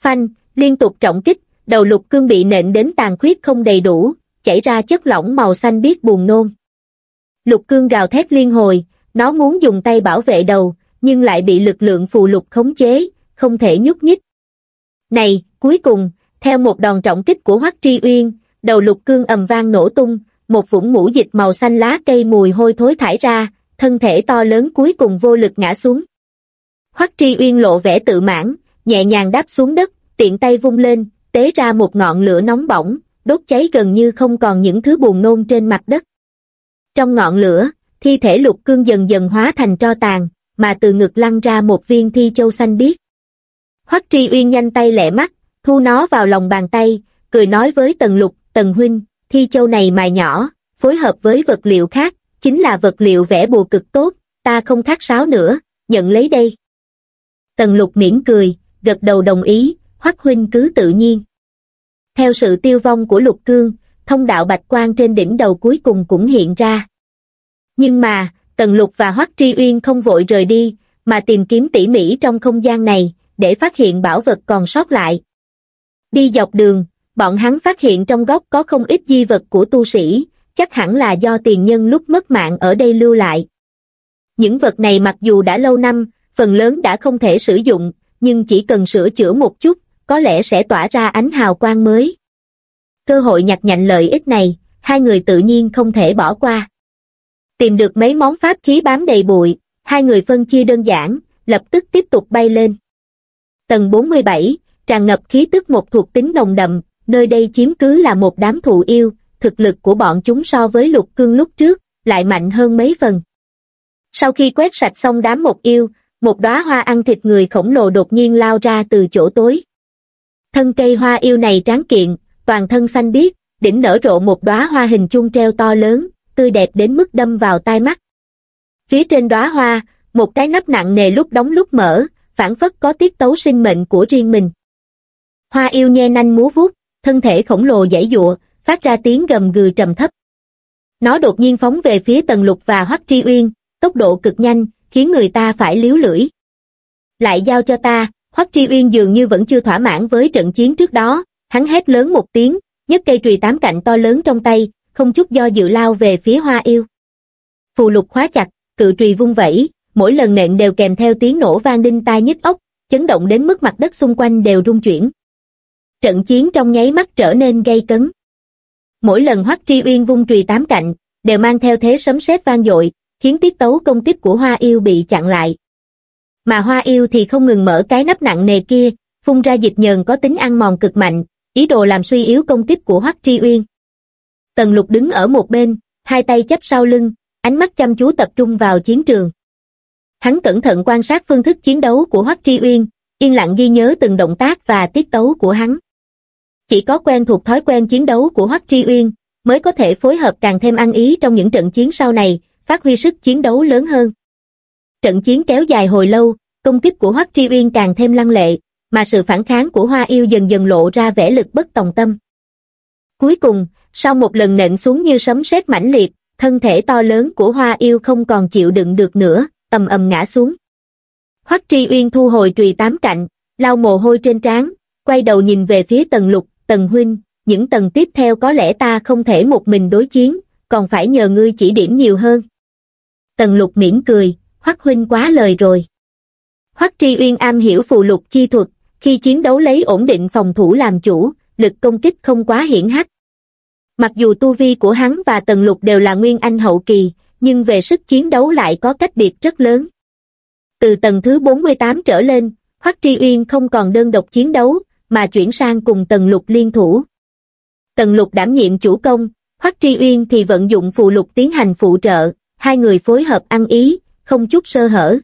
Speaker 1: Phanh! Liên tục trọng kích, đầu lục cương bị nện đến tàn khuyết không đầy đủ, chảy ra chất lỏng màu xanh biếc buồn nôn. Lục cương gào thét liên hồi, nó muốn dùng tay bảo vệ đầu, nhưng lại bị lực lượng phù lục khống chế, không thể nhúc nhích. Này, cuối cùng, theo một đòn trọng kích của Hoắc Tri Uyên, đầu lục cương ầm vang nổ tung, một vũng mũ dịch màu xanh lá cây mùi hôi thối thải ra, thân thể to lớn cuối cùng vô lực ngã xuống. Hoắc Tri Uyên lộ vẻ tự mãn, nhẹ nhàng đáp xuống đất, tiện tay vung lên, tế ra một ngọn lửa nóng bỏng, đốt cháy gần như không còn những thứ buồn nôn trên mặt đất. Trong ngọn lửa, thi thể lục cương dần dần hóa thành tro tàn, mà từ ngực lăn ra một viên thi châu xanh biếc. Hoắc Tri Uyên nhanh tay lẹ mắt, thu nó vào lòng bàn tay, cười nói với Tần Lục, Tần Huynh, thi châu này mài nhỏ, phối hợp với vật liệu khác, chính là vật liệu vẽ bùa cực tốt, ta không khát sáo nữa, nhận lấy đây. Tần Lục miễn cười, gật đầu đồng ý, Hoắc Huynh cứ tự nhiên. Theo sự tiêu vong của Lục Cương, thông đạo bạch Quan trên đỉnh đầu cuối cùng cũng hiện ra. Nhưng mà, Tần Lục và Hoắc Tri Uyên không vội rời đi, mà tìm kiếm tỉ mỉ trong không gian này, để phát hiện bảo vật còn sót lại. Đi dọc đường, bọn hắn phát hiện trong góc có không ít di vật của tu sĩ, chắc hẳn là do tiền nhân lúc mất mạng ở đây lưu lại. Những vật này mặc dù đã lâu năm, phần lớn đã không thể sử dụng, nhưng chỉ cần sửa chữa một chút, có lẽ sẽ tỏa ra ánh hào quang mới. Cơ hội nhặt nhạnh lợi ích này, hai người tự nhiên không thể bỏ qua. Tìm được mấy món pháp khí bám đầy bụi, hai người phân chia đơn giản, lập tức tiếp tục bay lên. Tầng 47, tràn ngập khí tức một thuộc tính nồng đậm, nơi đây chiếm cứ là một đám thụ yêu, thực lực của bọn chúng so với lục cương lúc trước, lại mạnh hơn mấy phần. Sau khi quét sạch xong đám một yêu, một đóa hoa ăn thịt người khổng lồ đột nhiên lao ra từ chỗ tối. Thân cây hoa yêu này tráng kiện, toàn thân xanh biếc, đỉnh nở rộ một đóa hoa hình chuông treo to lớn, tươi đẹp đến mức đâm vào tai mắt. Phía trên đóa hoa, một cái nắp nặng nề lúc đóng lúc mở, phản phất có tiết tấu sinh mệnh của riêng mình. Hoa yêu nhe nanh múa vuốt, thân thể khổng lồ dãy dụa, phát ra tiếng gầm gừ trầm thấp. Nó đột nhiên phóng về phía tầng lục và hoắc tri uyên, tốc độ cực nhanh, khiến người ta phải liếu lưỡi. Lại giao cho ta, hoắc tri uyên dường như vẫn chưa thỏa mãn với trận chiến trước đó, hắn hét lớn một tiếng, nhấc cây trùy tám cạnh to lớn trong tay, không chút do dự lao về phía hoa yêu. Phù lục khóa chặt, cự trùy vung vẩy, mỗi lần nện đều kèm theo tiếng nổ vang đinh tai nhức óc, chấn động đến mức mặt đất xung quanh đều rung chuyển. Trận chiến trong nháy mắt trở nên gay cấn. Mỗi lần Hoắc Tri Uyên vung trùy tám cạnh, đều mang theo thế sấm sét vang dội, khiến tiết tấu công kích của Hoa Yêu bị chặn lại. Mà Hoa Yêu thì không ngừng mở cái nắp nặng nề kia, phun ra dịch nhờn có tính ăn mòn cực mạnh, ý đồ làm suy yếu công kích của Hoắc Tri Uyên. Tần Lục đứng ở một bên, hai tay chấp sau lưng, ánh mắt chăm chú tập trung vào chiến trường. Hắn cẩn thận quan sát phương thức chiến đấu của Hoắc Tri Uyên, yên lặng ghi nhớ từng động tác và tiết tấu của hắn. Chỉ có quen thuộc thói quen chiến đấu của Hoắc Tri Uyên, mới có thể phối hợp càng thêm ăn ý trong những trận chiến sau này, phát huy sức chiến đấu lớn hơn. Trận chiến kéo dài hồi lâu, công kích của Hoắc Tri Uyên càng thêm lăng lệ, mà sự phản kháng của Hoa Yêu dần dần lộ ra vẻ lực bất tòng tâm. Cuối cùng, sau một lần nện xuống như sấm sét mãnh liệt, thân thể to lớn của Hoa Yêu không còn chịu đựng được nữa, ầm ầm ngã xuống. Hoắc Tri Uyên thu hồi trùy tám cạnh, lau mồ hôi trên trán, quay đầu nhìn về phía Tần Lục, Tần Huynh, những tầng tiếp theo có lẽ ta không thể một mình đối chiến, còn phải nhờ ngươi chỉ điểm nhiều hơn. Tần Lục mỉm cười, Hoắc Huynh quá lời rồi. Hoắc Tri Uyên am hiểu phù lục chi thuật, khi chiến đấu lấy ổn định phòng thủ làm chủ, lực công kích không quá hiển hách. Mặc dù tu vi của hắn và Tần Lục đều là nguyên anh hậu kỳ, nhưng về sức chiến đấu lại có cách biệt rất lớn. Từ tầng thứ 48 trở lên, Hoắc Tri Uyên không còn đơn độc chiến đấu, mà chuyển sang cùng Tần Lục liên thủ. Tần Lục đảm nhiệm chủ công, Hoắc Tri Uyên thì vận dụng phù lục tiến hành phụ trợ, hai người phối hợp ăn ý, không chút sơ hở.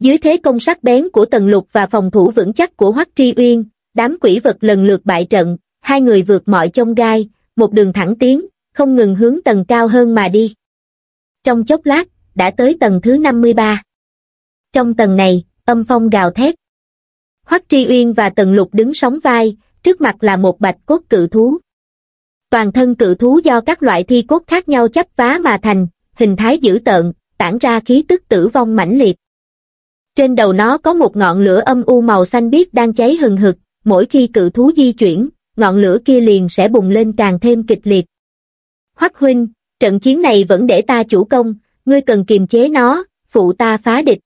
Speaker 1: Dưới thế công sắc bén của Tần Lục và phòng thủ vững chắc của Hoắc Tri Uyên, đám quỷ vật lần lượt bại trận, hai người vượt mọi chông gai, một đường thẳng tiến, không ngừng hướng tầng cao hơn mà đi. Trong chốc lát, đã tới tầng thứ 53. Trong tầng này, âm phong gào thét. Hoắc Tri Uyên và Tần Lục đứng sóng vai, trước mặt là một bạch cốt cự thú. Toàn thân cự thú do các loại thi cốt khác nhau chấp vá mà thành, hình thái dữ tợn, tản ra khí tức tử vong mãnh liệt. Trên đầu nó có một ngọn lửa âm u màu xanh biếc đang cháy hừng hực, mỗi khi cự thú di chuyển, ngọn lửa kia liền sẽ bùng lên càng thêm kịch liệt. Hoắc huynh, trận chiến này vẫn để ta chủ công, ngươi cần kiềm chế nó, phụ ta phá địch.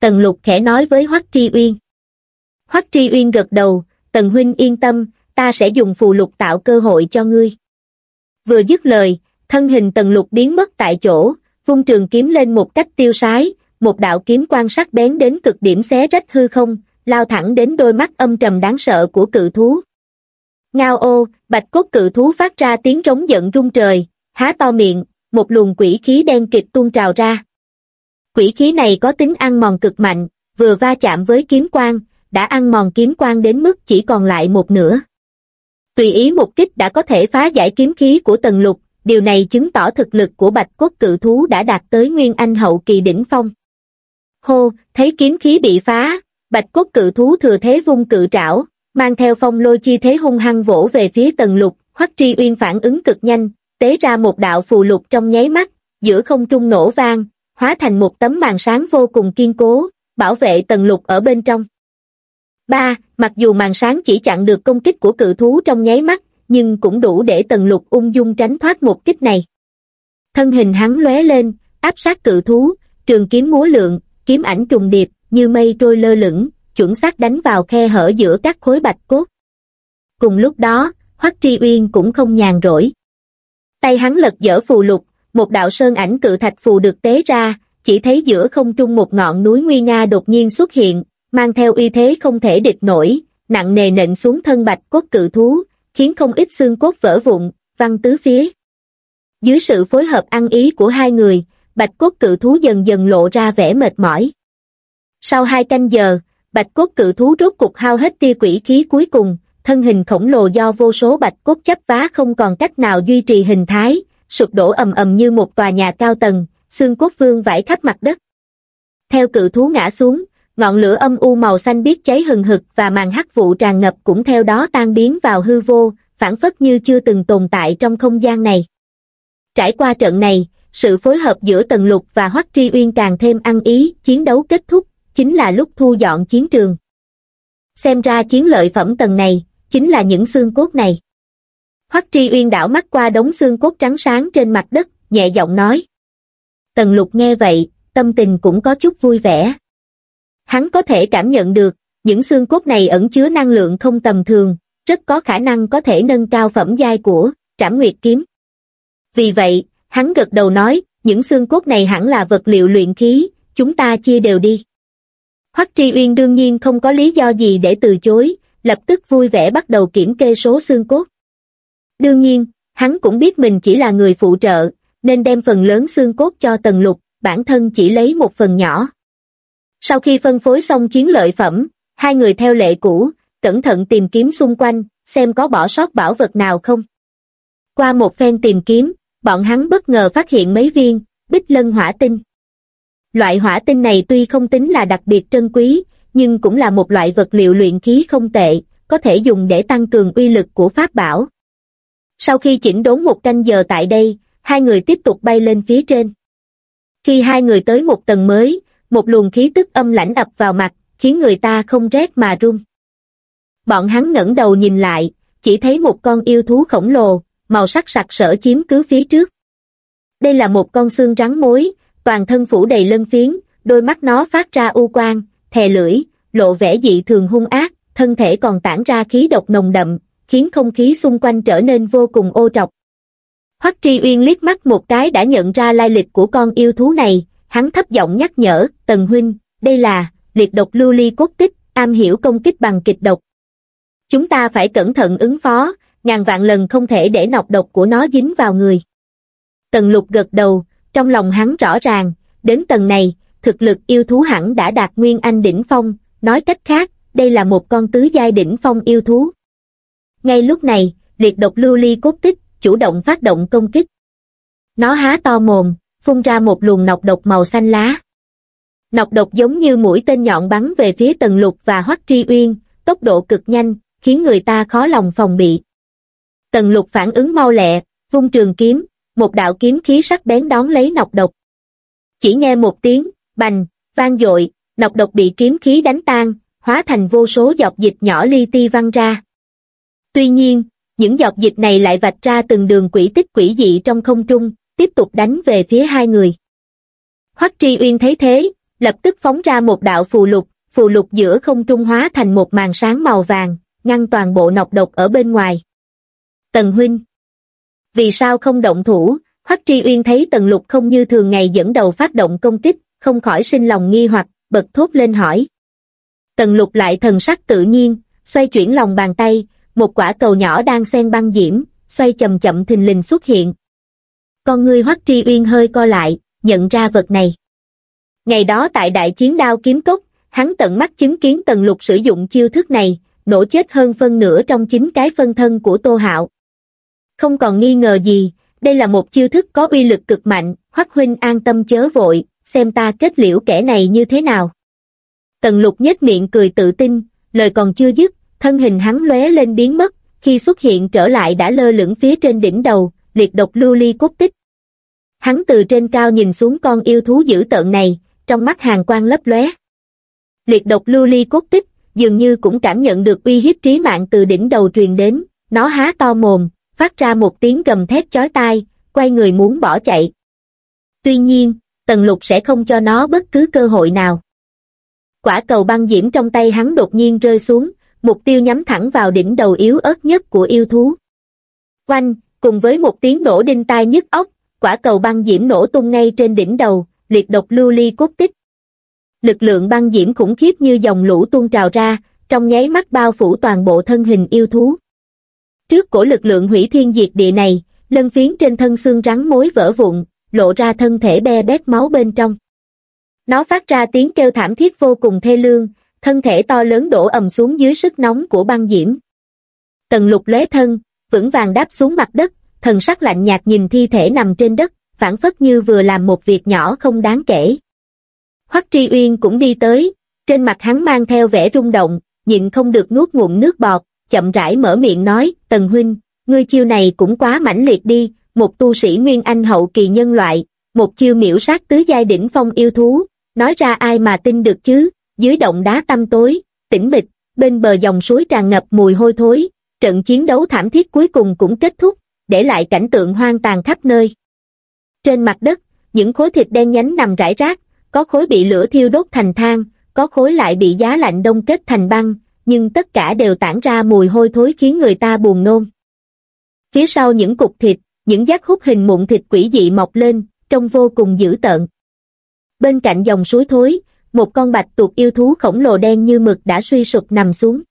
Speaker 1: Tần lục khẽ nói với Hoắc Tri Uyên. Hoắc Tri Uyên gật đầu, Tần huynh yên tâm, ta sẽ dùng phù lục tạo cơ hội cho ngươi. Vừa dứt lời, thân hình Tần lục biến mất tại chỗ, vung trường kiếm lên một cách tiêu sái, một đạo kiếm quan sắc bén đến cực điểm xé rách hư không, lao thẳng đến đôi mắt âm trầm đáng sợ của cự thú. Ngao ô, bạch cốt cự thú phát ra tiếng trống giận rung trời, há to miệng, một luồng quỷ khí đen kịch tuôn trào ra. Quỷ khí này có tính ăn mòn cực mạnh, vừa va chạm với kiếm quang, đã ăn mòn kiếm quang đến mức chỉ còn lại một nửa. Tùy ý một kích đã có thể phá giải kiếm khí của tần lục, điều này chứng tỏ thực lực của bạch cốt cự thú đã đạt tới nguyên anh hậu kỳ đỉnh phong. Hô, thấy kiếm khí bị phá, bạch cốt cự thú thừa thế vung cự trảo, mang theo phong lôi chi thế hung hăng vỗ về phía tần lục, hoắc tri uyên phản ứng cực nhanh, tế ra một đạo phù lục trong nháy mắt, giữa không trung nổ vang, hóa thành một tấm màn sáng vô cùng kiên cố, bảo vệ tần lục ở bên trong. Ba, Mặc dù màn sáng chỉ chặn được công kích của cự thú trong nháy mắt, nhưng cũng đủ để tần lục ung dung tránh thoát một kích này. Thân hình hắn lóe lên, áp sát cự thú, trường kiếm múa lượng, kiếm ảnh trùng điệp, như mây trôi lơ lửng, chuẩn xác đánh vào khe hở giữa các khối bạch cốt. Cùng lúc đó, Hoắc Tri Uyên cũng không nhàn rỗi. Tay hắn lật dở phù lục, một đạo sơn ảnh cự thạch phù được tế ra, chỉ thấy giữa không trung một ngọn núi nguy nga đột nhiên xuất hiện, mang theo uy thế không thể địch nổi, nặng nề nện xuống thân bạch cốt cự thú, khiến không ít xương cốt vỡ vụn, văng tứ phía. Dưới sự phối hợp ăn ý của hai người, bạch cốt cự thú dần dần lộ ra vẻ mệt mỏi. Sau hai canh giờ, bạch cốt cự thú rốt cục hao hết tia quỷ khí cuối cùng, thân hình khổng lồ do vô số bạch cốt chấp vá không còn cách nào duy trì hình thái, sụp đổ ầm ầm như một tòa nhà cao tầng, xương cốt vương vãi khắp mặt đất. Theo cự thú ngã xuống, ngọn lửa âm u màu xanh biết cháy hừng hực và màn hắc vụ tràn ngập cũng theo đó tan biến vào hư vô, phản phất như chưa từng tồn tại trong không gian này. Trải qua trận này, sự phối hợp giữa Tần Lục và Hoắc Tri Uyên càng thêm ăn ý, chiến đấu kết thúc, chính là lúc thu dọn chiến trường. Xem ra chiến lợi phẩm tầng này, chính là những xương cốt này. Hoắc Tri Uyên đảo mắt qua đống xương cốt trắng sáng trên mặt đất, nhẹ giọng nói. Tần Lục nghe vậy, tâm tình cũng có chút vui vẻ. Hắn có thể cảm nhận được, những xương cốt này ẩn chứa năng lượng không tầm thường, rất có khả năng có thể nâng cao phẩm giai của Trảm Nguyệt Kiếm. Vì vậy, hắn gật đầu nói, những xương cốt này hẳn là vật liệu luyện khí, chúng ta chia đều đi. Hoắc Tri Uyên đương nhiên không có lý do gì để từ chối, lập tức vui vẻ bắt đầu kiểm kê số xương cốt. Đương nhiên, hắn cũng biết mình chỉ là người phụ trợ, nên đem phần lớn xương cốt cho Tần Lục, bản thân chỉ lấy một phần nhỏ. Sau khi phân phối xong chiến lợi phẩm, hai người theo lệ cũ, cẩn thận tìm kiếm xung quanh, xem có bỏ sót bảo vật nào không. Qua một phen tìm kiếm, bọn hắn bất ngờ phát hiện mấy viên, bích lân hỏa tinh. Loại hỏa tinh này tuy không tính là đặc biệt trân quý, nhưng cũng là một loại vật liệu luyện khí không tệ, có thể dùng để tăng cường uy lực của pháp bảo. Sau khi chỉnh đốn một canh giờ tại đây, hai người tiếp tục bay lên phía trên. Khi hai người tới một tầng mới, một luồng khí tức âm lãnh ập vào mặt, khiến người ta không rét mà run. Bọn hắn ngẩng đầu nhìn lại, chỉ thấy một con yêu thú khổng lồ, màu sắc sặc sỡ chiếm cứ phía trước. Đây là một con xương rắn mối, toàn thân phủ đầy lân phiến, đôi mắt nó phát ra u quang, thè lưỡi, lộ vẻ dị thường hung ác, thân thể còn tản ra khí độc nồng đậm, khiến không khí xung quanh trở nên vô cùng ô trọc. Hoắc Tri Uyên liếc mắt một cái đã nhận ra lai lịch của con yêu thú này, hắn thấp giọng nhắc nhở, Tần Huynh, đây là, liệt độc lưu ly cốt tích, am hiểu công kích bằng kịch độc. Chúng ta phải cẩn thận ứng phó, ngàn vạn lần không thể để nọc độc của nó dính vào người. Tần lục gật đầu, trong lòng hắn rõ ràng, đến tầng này, thực lực yêu thú hẳn đã đạt nguyên anh đỉnh phong, nói cách khác, đây là một con tứ giai đỉnh phong yêu thú. Ngay lúc này, liệt độc lưu ly cốt tích, chủ động phát động công kích. Nó há to mồm, phun ra một luồng nọc độc màu xanh lá. Nọc độc giống như mũi tên nhọn bắn về phía tần lục và hoắc tri uyên, tốc độ cực nhanh, khiến người ta khó lòng phòng bị. Tần lục phản ứng mau lẹ, vung trường kiếm, một đạo kiếm khí sắc bén đón lấy nọc độc. Chỉ nghe một tiếng, bành, vang dội, nọc độc bị kiếm khí đánh tan, hóa thành vô số giọt dịch nhỏ li ti văng ra. Tuy nhiên, những giọt dịch này lại vạch ra từng đường quỷ tích quỷ dị trong không trung, tiếp tục đánh về phía hai người. Hoắc Tri Uyên thấy thế, lập tức phóng ra một đạo phù lục, phù lục giữa không trung hóa thành một màn sáng màu vàng, ngăn toàn bộ nọc độc ở bên ngoài. Tần Huynh Vì sao không động thủ, Hoắc Tri Uyên thấy Tần Lục không như thường ngày dẫn đầu phát động công kích, không khỏi sinh lòng nghi hoặc, bật thốt lên hỏi. Tần Lục lại thần sắc tự nhiên, xoay chuyển lòng bàn tay, một quả cầu nhỏ đang xen băng diễm, xoay chậm chậm thình lình xuất hiện. Con ngươi Hoắc Tri Uyên hơi co lại, nhận ra vật này. Ngày đó tại đại chiến đao kiếm cốc, hắn tận mắt chứng kiến Tần Lục sử dụng chiêu thức này, nổ chết hơn phân nửa trong chính cái phân thân của Tô Hạo. Không còn nghi ngờ gì, đây là một chiêu thức có uy lực cực mạnh, Hoắc huynh an tâm chớ vội, xem ta kết liễu kẻ này như thế nào. Tần Lục nhếch miệng cười tự tin, lời còn chưa dứt, thân hình hắn lóe lên biến mất, khi xuất hiện trở lại đã lơ lửng phía trên đỉnh đầu, liệt độc lưu ly cốt tích. Hắn từ trên cao nhìn xuống con yêu thú dữ tợn này, trong mắt hàng quang lấp lóe. Liệt độc lưu ly cốt tích, dường như cũng cảm nhận được uy hiếp trí mạng từ đỉnh đầu truyền đến, nó há to mồm, phát ra một tiếng gầm thét chói tai, quay người muốn bỏ chạy. Tuy nhiên, Tần Lục sẽ không cho nó bất cứ cơ hội nào. Quả cầu băng diễm trong tay hắn đột nhiên rơi xuống, mục tiêu nhắm thẳng vào đỉnh đầu yếu ớt nhất của yêu thú. Quanh, cùng với một tiếng nổ đinh tai nhức óc, quả cầu băng diễm nổ tung ngay trên đỉnh đầu, liệt độc lưu ly cốt tích. Lực lượng băng diễm khủng khiếp như dòng lũ tuôn trào ra, trong nháy mắt bao phủ toàn bộ thân hình yêu thú. Trước cổ lực lượng hủy thiên diệt địa này, lân phiến trên thân xương rắn mối vỡ vụn, lộ ra thân thể be bét máu bên trong. Nó phát ra tiếng kêu thảm thiết vô cùng thê lương, thân thể to lớn đổ ầm xuống dưới sức nóng của băng diễm. Tần lục lóe thân, vững vàng đáp xuống mặt đất, thần sắc lạnh nhạt nhìn thi thể nằm trên đất, phản phất như vừa làm một việc nhỏ không đáng kể. Hoắc Tri Uyên cũng đi tới, trên mặt hắn mang theo vẻ rung động, nhịn không được nuốt ngụm nước bọt, chậm rãi mở miệng nói, Tần Huynh, ngươi chiêu này cũng quá mãnh liệt đi, một tu sĩ Nguyên Anh hậu kỳ nhân loại, một chiêu miễu sát tứ giai đỉnh phong yêu thú, nói ra ai mà tin được chứ, dưới động đá tăm tối, tĩnh mịch, bên bờ dòng suối tràn ngập mùi hôi thối, trận chiến đấu thảm thiết cuối cùng cũng kết thúc, để lại cảnh tượng hoang tàn khắp nơi. Trên mặt đất, những khối thịt đen nhánh nằm rải rác, có khối bị lửa thiêu đốt thành than, có khối lại bị giá lạnh đông kết thành băng, nhưng tất cả đều tản ra mùi hôi thối khiến người ta buồn nôn. Phía sau những cục thịt, những giác hút hình mụn thịt quỷ dị mọc lên, trông vô cùng dữ tợn. Bên cạnh dòng suối thối, một con bạch tuộc yêu thú khổng lồ đen như mực đã suy sụp nằm xuống.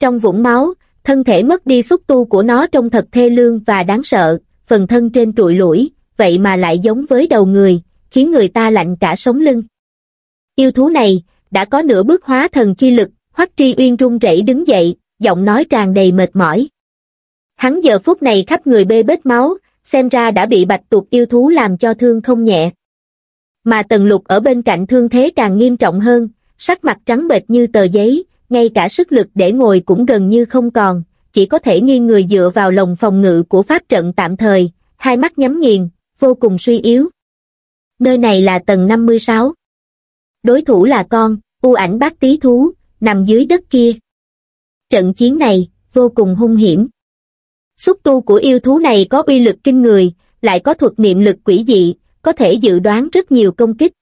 Speaker 1: Trong vũng máu, thân thể mất đi xúc tu của nó trông thật thê lương và đáng sợ, phần thân trên trụi lũi, vậy mà lại giống với đầu người, khiến người ta lạnh cả sống lưng. Yêu thú này, đã có nửa bước hóa thần chi lực, Hoắc Tri Uyên run rẩy đứng dậy, giọng nói tràn đầy mệt mỏi. Hắn giờ phút này khắp người bê bết máu, xem ra đã bị bạch tuộc yêu thú làm cho thương không nhẹ. Mà tần lục ở bên cạnh thương thế càng nghiêm trọng hơn, sắc mặt trắng bệch như tờ giấy, ngay cả sức lực để ngồi cũng gần như không còn, chỉ có thể nghiêng người dựa vào lồng phòng ngự của pháp trận tạm thời, hai mắt nhắm nghiền, vô cùng suy yếu. Nơi này là tầng 56. Đối thủ là con, u ảnh bác tí thú, nằm dưới đất kia. Trận chiến này, vô cùng hung hiểm. Xúc tu của yêu thú này có uy lực kinh người, lại có thuật niệm lực quỷ dị, có thể dự đoán rất nhiều công kích.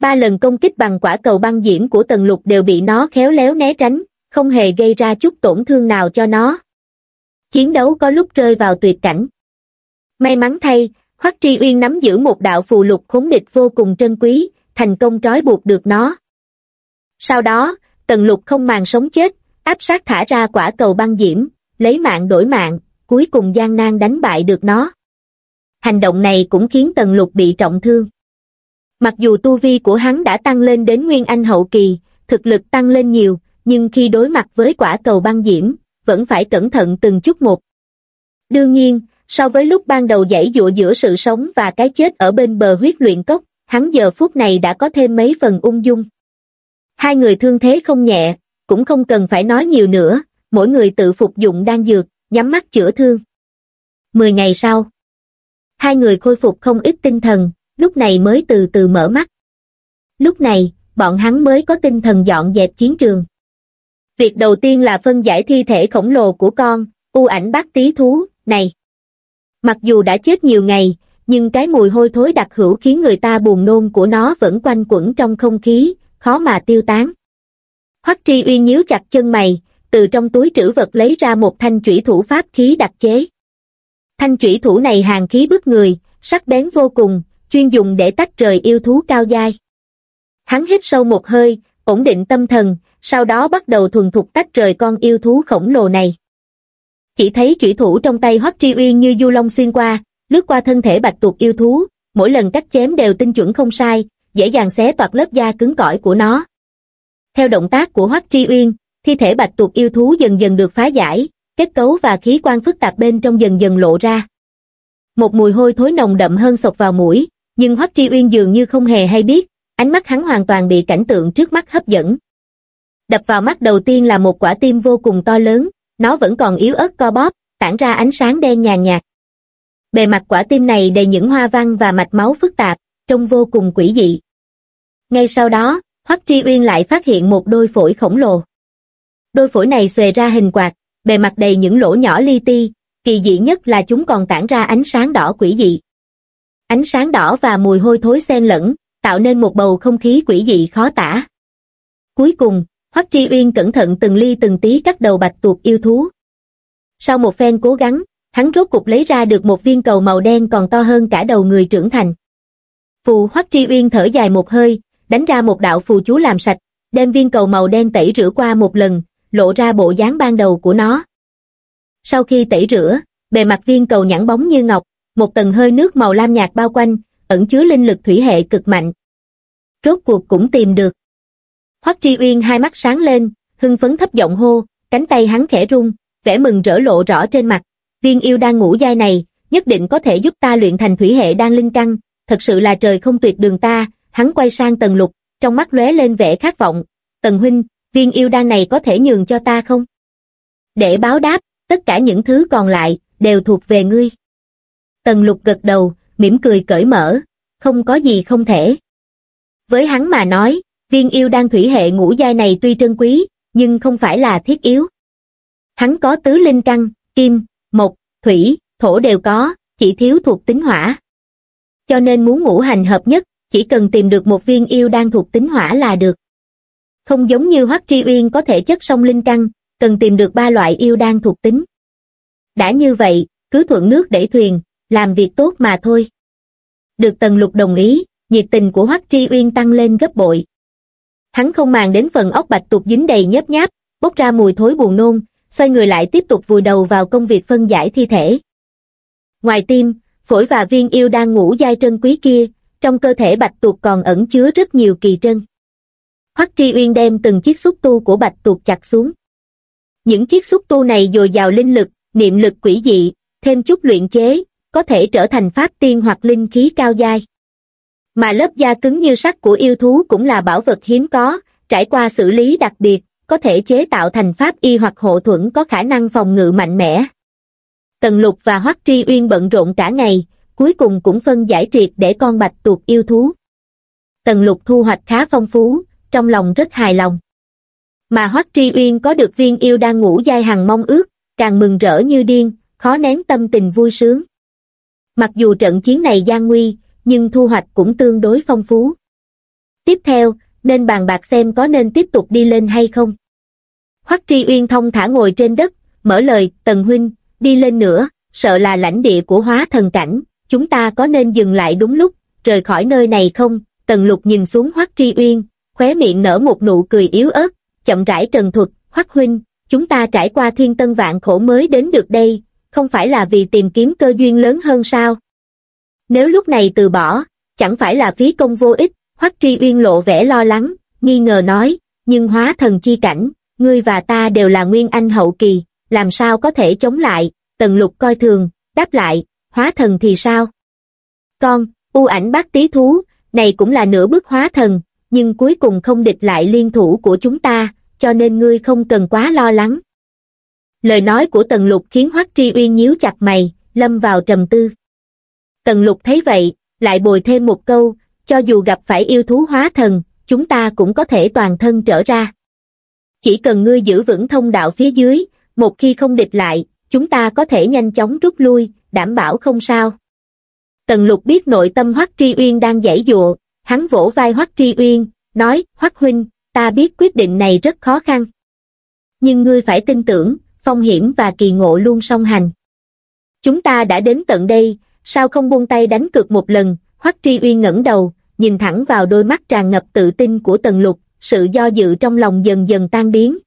Speaker 1: Ba lần công kích bằng quả cầu băng diễm của tần lục đều bị nó khéo léo né tránh, không hề gây ra chút tổn thương nào cho nó. Chiến đấu có lúc rơi vào tuyệt cảnh. May mắn thay, Hoắc Tri Uyên nắm giữ một đạo phù lục khốn địch vô cùng trân quý, thành công trói buộc được nó. Sau đó, tần lục không màng sống chết, áp sát thả ra quả cầu băng diễm, lấy mạng đổi mạng, cuối cùng gian nan đánh bại được nó. Hành động này cũng khiến tần lục bị trọng thương. Mặc dù tu vi của hắn đã tăng lên đến Nguyên Anh hậu kỳ, thực lực tăng lên nhiều, nhưng khi đối mặt với quả cầu băng diễm, vẫn phải cẩn thận từng chút một. Đương nhiên, so với lúc ban đầu dãy dụa giữa sự sống và cái chết ở bên bờ huyết luyện cốc, hắn giờ phút này đã có thêm mấy phần ung dung. Hai người thương thế không nhẹ, cũng không cần phải nói nhiều nữa, mỗi người tự phục dụng đan dược, nhắm mắt chữa thương. Mười ngày sau, hai người khôi phục không ít tinh thần, lúc này mới từ từ mở mắt. Lúc này, bọn hắn mới có tinh thần dọn dẹp chiến trường. Việc đầu tiên là phân giải thi thể khổng lồ của con, u ảnh bác tí thú, này. Mặc dù đã chết nhiều ngày, nhưng cái mùi hôi thối đặc hữu khiến người ta buồn nôn của nó vẫn quanh quẩn trong không khí, khó mà tiêu tán. Hoắc Tri Uy nhíu chặt chân mày, từ trong túi trữ vật lấy ra một thanh chủy thủ pháp khí đặc chế. Thanh chủy thủ này hàng khí bức người, sắc bén vô cùng, chuyên dùng để tách rời yêu thú cao dai. Hắn hít sâu một hơi, ổn định tâm thần, sau đó bắt đầu thuần thục tách rời con yêu thú khổng lồ này. Chỉ thấy chủy thủ trong tay Hoắc Tri Uyên như du long xuyên qua, lướt qua thân thể bạch tuộc yêu thú, mỗi lần cắt chém đều tinh chuẩn không sai, dễ dàng xé toạc lớp da cứng cỏi của nó. Theo động tác của Hoắc Tri Uyên, thi thể bạch tuộc yêu thú dần dần được phá giải, kết cấu và khí quan phức tạp bên trong dần dần lộ ra. Một mùi hôi thối nồng đậm hơn sộc vào mũi, nhưng Hoắc Tri Uyên dường như không hề hay biết, ánh mắt hắn hoàn toàn bị cảnh tượng trước mắt hấp dẫn. Đập vào mắt đầu tiên là một quả tim vô cùng to lớn, nó vẫn còn yếu ớt co bóp, tản ra ánh sáng đen nhàn nhạt. Bề mặt quả tim này đầy những hoa văn và mạch máu phức tạp, trông vô cùng quỷ dị. Ngay sau đó, Hoắc Tri Uyên lại phát hiện một đôi phổi khổng lồ. Đôi phổi này xòe ra hình quạt, bề mặt đầy những lỗ nhỏ li ti, kỳ dị nhất là chúng còn tản ra ánh sáng đỏ quỷ dị ánh sáng đỏ và mùi hôi thối xen lẫn, tạo nên một bầu không khí quỷ dị khó tả. Cuối cùng, Hoắc Tri Uyên cẩn thận từng ly từng tí cắt đầu bạch tuộc yêu thú. Sau một phen cố gắng, hắn rốt cục lấy ra được một viên cầu màu đen còn to hơn cả đầu người trưởng thành. Phù Hoắc Tri Uyên thở dài một hơi, đánh ra một đạo phù chú làm sạch, đem viên cầu màu đen tẩy rửa qua một lần, lộ ra bộ dáng ban đầu của nó. Sau khi tẩy rửa, bề mặt viên cầu nhẵn bóng như ngọc, một tầng hơi nước màu lam nhạt bao quanh, ẩn chứa linh lực thủy hệ cực mạnh. Rốt cuộc cũng tìm được. Hoắc Tri Uyên hai mắt sáng lên, hưng phấn thấp giọng hô, cánh tay hắn khẽ rung, vẻ mừng rỡ lộ rõ trên mặt. Viên yêu đang ngủ dai này, nhất định có thể giúp ta luyện thành thủy hệ đan linh căn, thật sự là trời không tuyệt đường ta, hắn quay sang Tần Lục, trong mắt lóe lên vẻ khát vọng. Tần huynh, viên yêu đan này có thể nhường cho ta không? Để báo đáp, tất cả những thứ còn lại, đều thuộc về ngươi. Tần Lục gật đầu, mỉm cười cởi mở, không có gì không thể. Với hắn mà nói, viên yêu đan thủy hệ ngũ giai này tuy trân quý, nhưng không phải là thiết yếu. Hắn có tứ linh căn, kim, mộc, thủy, thổ đều có, chỉ thiếu thuộc tính hỏa. Cho nên muốn ngũ hành hợp nhất, chỉ cần tìm được một viên yêu đan thuộc tính hỏa là được. Không giống như Hoắc Tri Uyên có thể chất song linh căn, cần tìm được ba loại yêu đan thuộc tính. Đã như vậy, cứ thuận nước đẩy thuyền, làm việc tốt mà thôi. Được Tần Lục đồng ý, nhiệt tình của Hoắc Tri Uyên tăng lên gấp bội. Hắn không màng đến phần ốc bạch tuộc dính đầy nhớp nháp, bốc ra mùi thối buồn nôn, xoay người lại tiếp tục vùi đầu vào công việc phân giải thi thể. Ngoài tim, phổi và viên yêu đang ngủ dai trân quý kia, trong cơ thể bạch tuộc còn ẩn chứa rất nhiều kỳ trân. Hoắc Tri Uyên đem từng chiếc xúc tu của bạch tuộc chặt xuống. Những chiếc xúc tu này dồi dào linh lực, niệm lực quỷ dị, thêm chút luyện chế, có thể trở thành pháp tiên hoặc linh khí cao dai. Mà lớp da cứng như sắt của yêu thú cũng là bảo vật hiếm có, trải qua xử lý đặc biệt, có thể chế tạo thành pháp y hoặc hộ thuẫn có khả năng phòng ngự mạnh mẽ. Tần Lục và Hoắc Tri Uyên bận rộn cả ngày, cuối cùng cũng phân giải triệt để con bạch tuộc yêu thú. Tần Lục thu hoạch khá phong phú, trong lòng rất hài lòng. Mà Hoắc Tri Uyên có được viên yêu đang ngủ dai hằng mong ước, càng mừng rỡ như điên, khó nén tâm tình vui sướng. Mặc dù trận chiến này gian nguy, nhưng thu hoạch cũng tương đối phong phú. Tiếp theo, nên bàn bạc xem có nên tiếp tục đi lên hay không. Hoắc Tri Uyên thông thả ngồi trên đất, mở lời, Tần Huynh, đi lên nữa, sợ là lãnh địa của hóa thần cảnh, chúng ta có nên dừng lại đúng lúc, rời khỏi nơi này không? Tần Lục nhìn xuống Hoắc Tri Uyên, khóe miệng nở một nụ cười yếu ớt, chậm rãi trần thuật, Hoắc Huynh, chúng ta trải qua thiên tân vạn khổ mới đến được đây, không phải là vì tìm kiếm cơ duyên lớn hơn sao? Nếu lúc này từ bỏ, chẳng phải là phí công vô ích, Hoắc Tri Uyên lộ vẻ lo lắng, nghi ngờ nói, nhưng hóa thần chi cảnh, ngươi và ta đều là nguyên anh hậu kỳ, làm sao có thể chống lại, tần lục coi thường, đáp lại, hóa thần thì sao? Con, u ảnh bác tí thú, này cũng là nửa bước hóa thần, nhưng cuối cùng không địch lại liên thủ của chúng ta, cho nên ngươi không cần quá lo lắng. Lời nói của Tần Lục khiến Hoắc Tri Uyên nhíu chặt mày, lâm vào trầm tư. Tần Lục thấy vậy, lại bồi thêm một câu, cho dù gặp phải yêu thú hóa thần, chúng ta cũng có thể toàn thân trở ra. Chỉ cần ngươi giữ vững thông đạo phía dưới, một khi không địch lại, chúng ta có thể nhanh chóng rút lui, đảm bảo không sao. Tần Lục biết nội tâm Hoắc Tri Uyên đang giãy dụa, hắn vỗ vai Hoắc Tri Uyên, nói, Hoắc Huynh, ta biết quyết định này rất khó khăn. Nhưng ngươi phải tin tưởng, phong hiểm và kỳ ngộ luôn song hành. Chúng ta đã đến tận đây, sao không buông tay đánh cược một lần, Hoắc Truy Uyên ngẩng đầu, nhìn thẳng vào đôi mắt tràn ngập tự tin của Tần Lục, sự do dự trong lòng dần dần tan biến.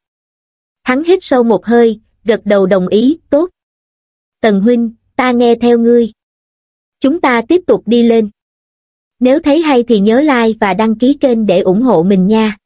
Speaker 1: Hắn hít sâu một hơi, gật đầu đồng ý, tốt. Tần Huynh, ta nghe theo ngươi. Chúng ta tiếp tục đi lên. Nếu thấy hay thì nhớ like và đăng ký kênh để ủng hộ mình nha.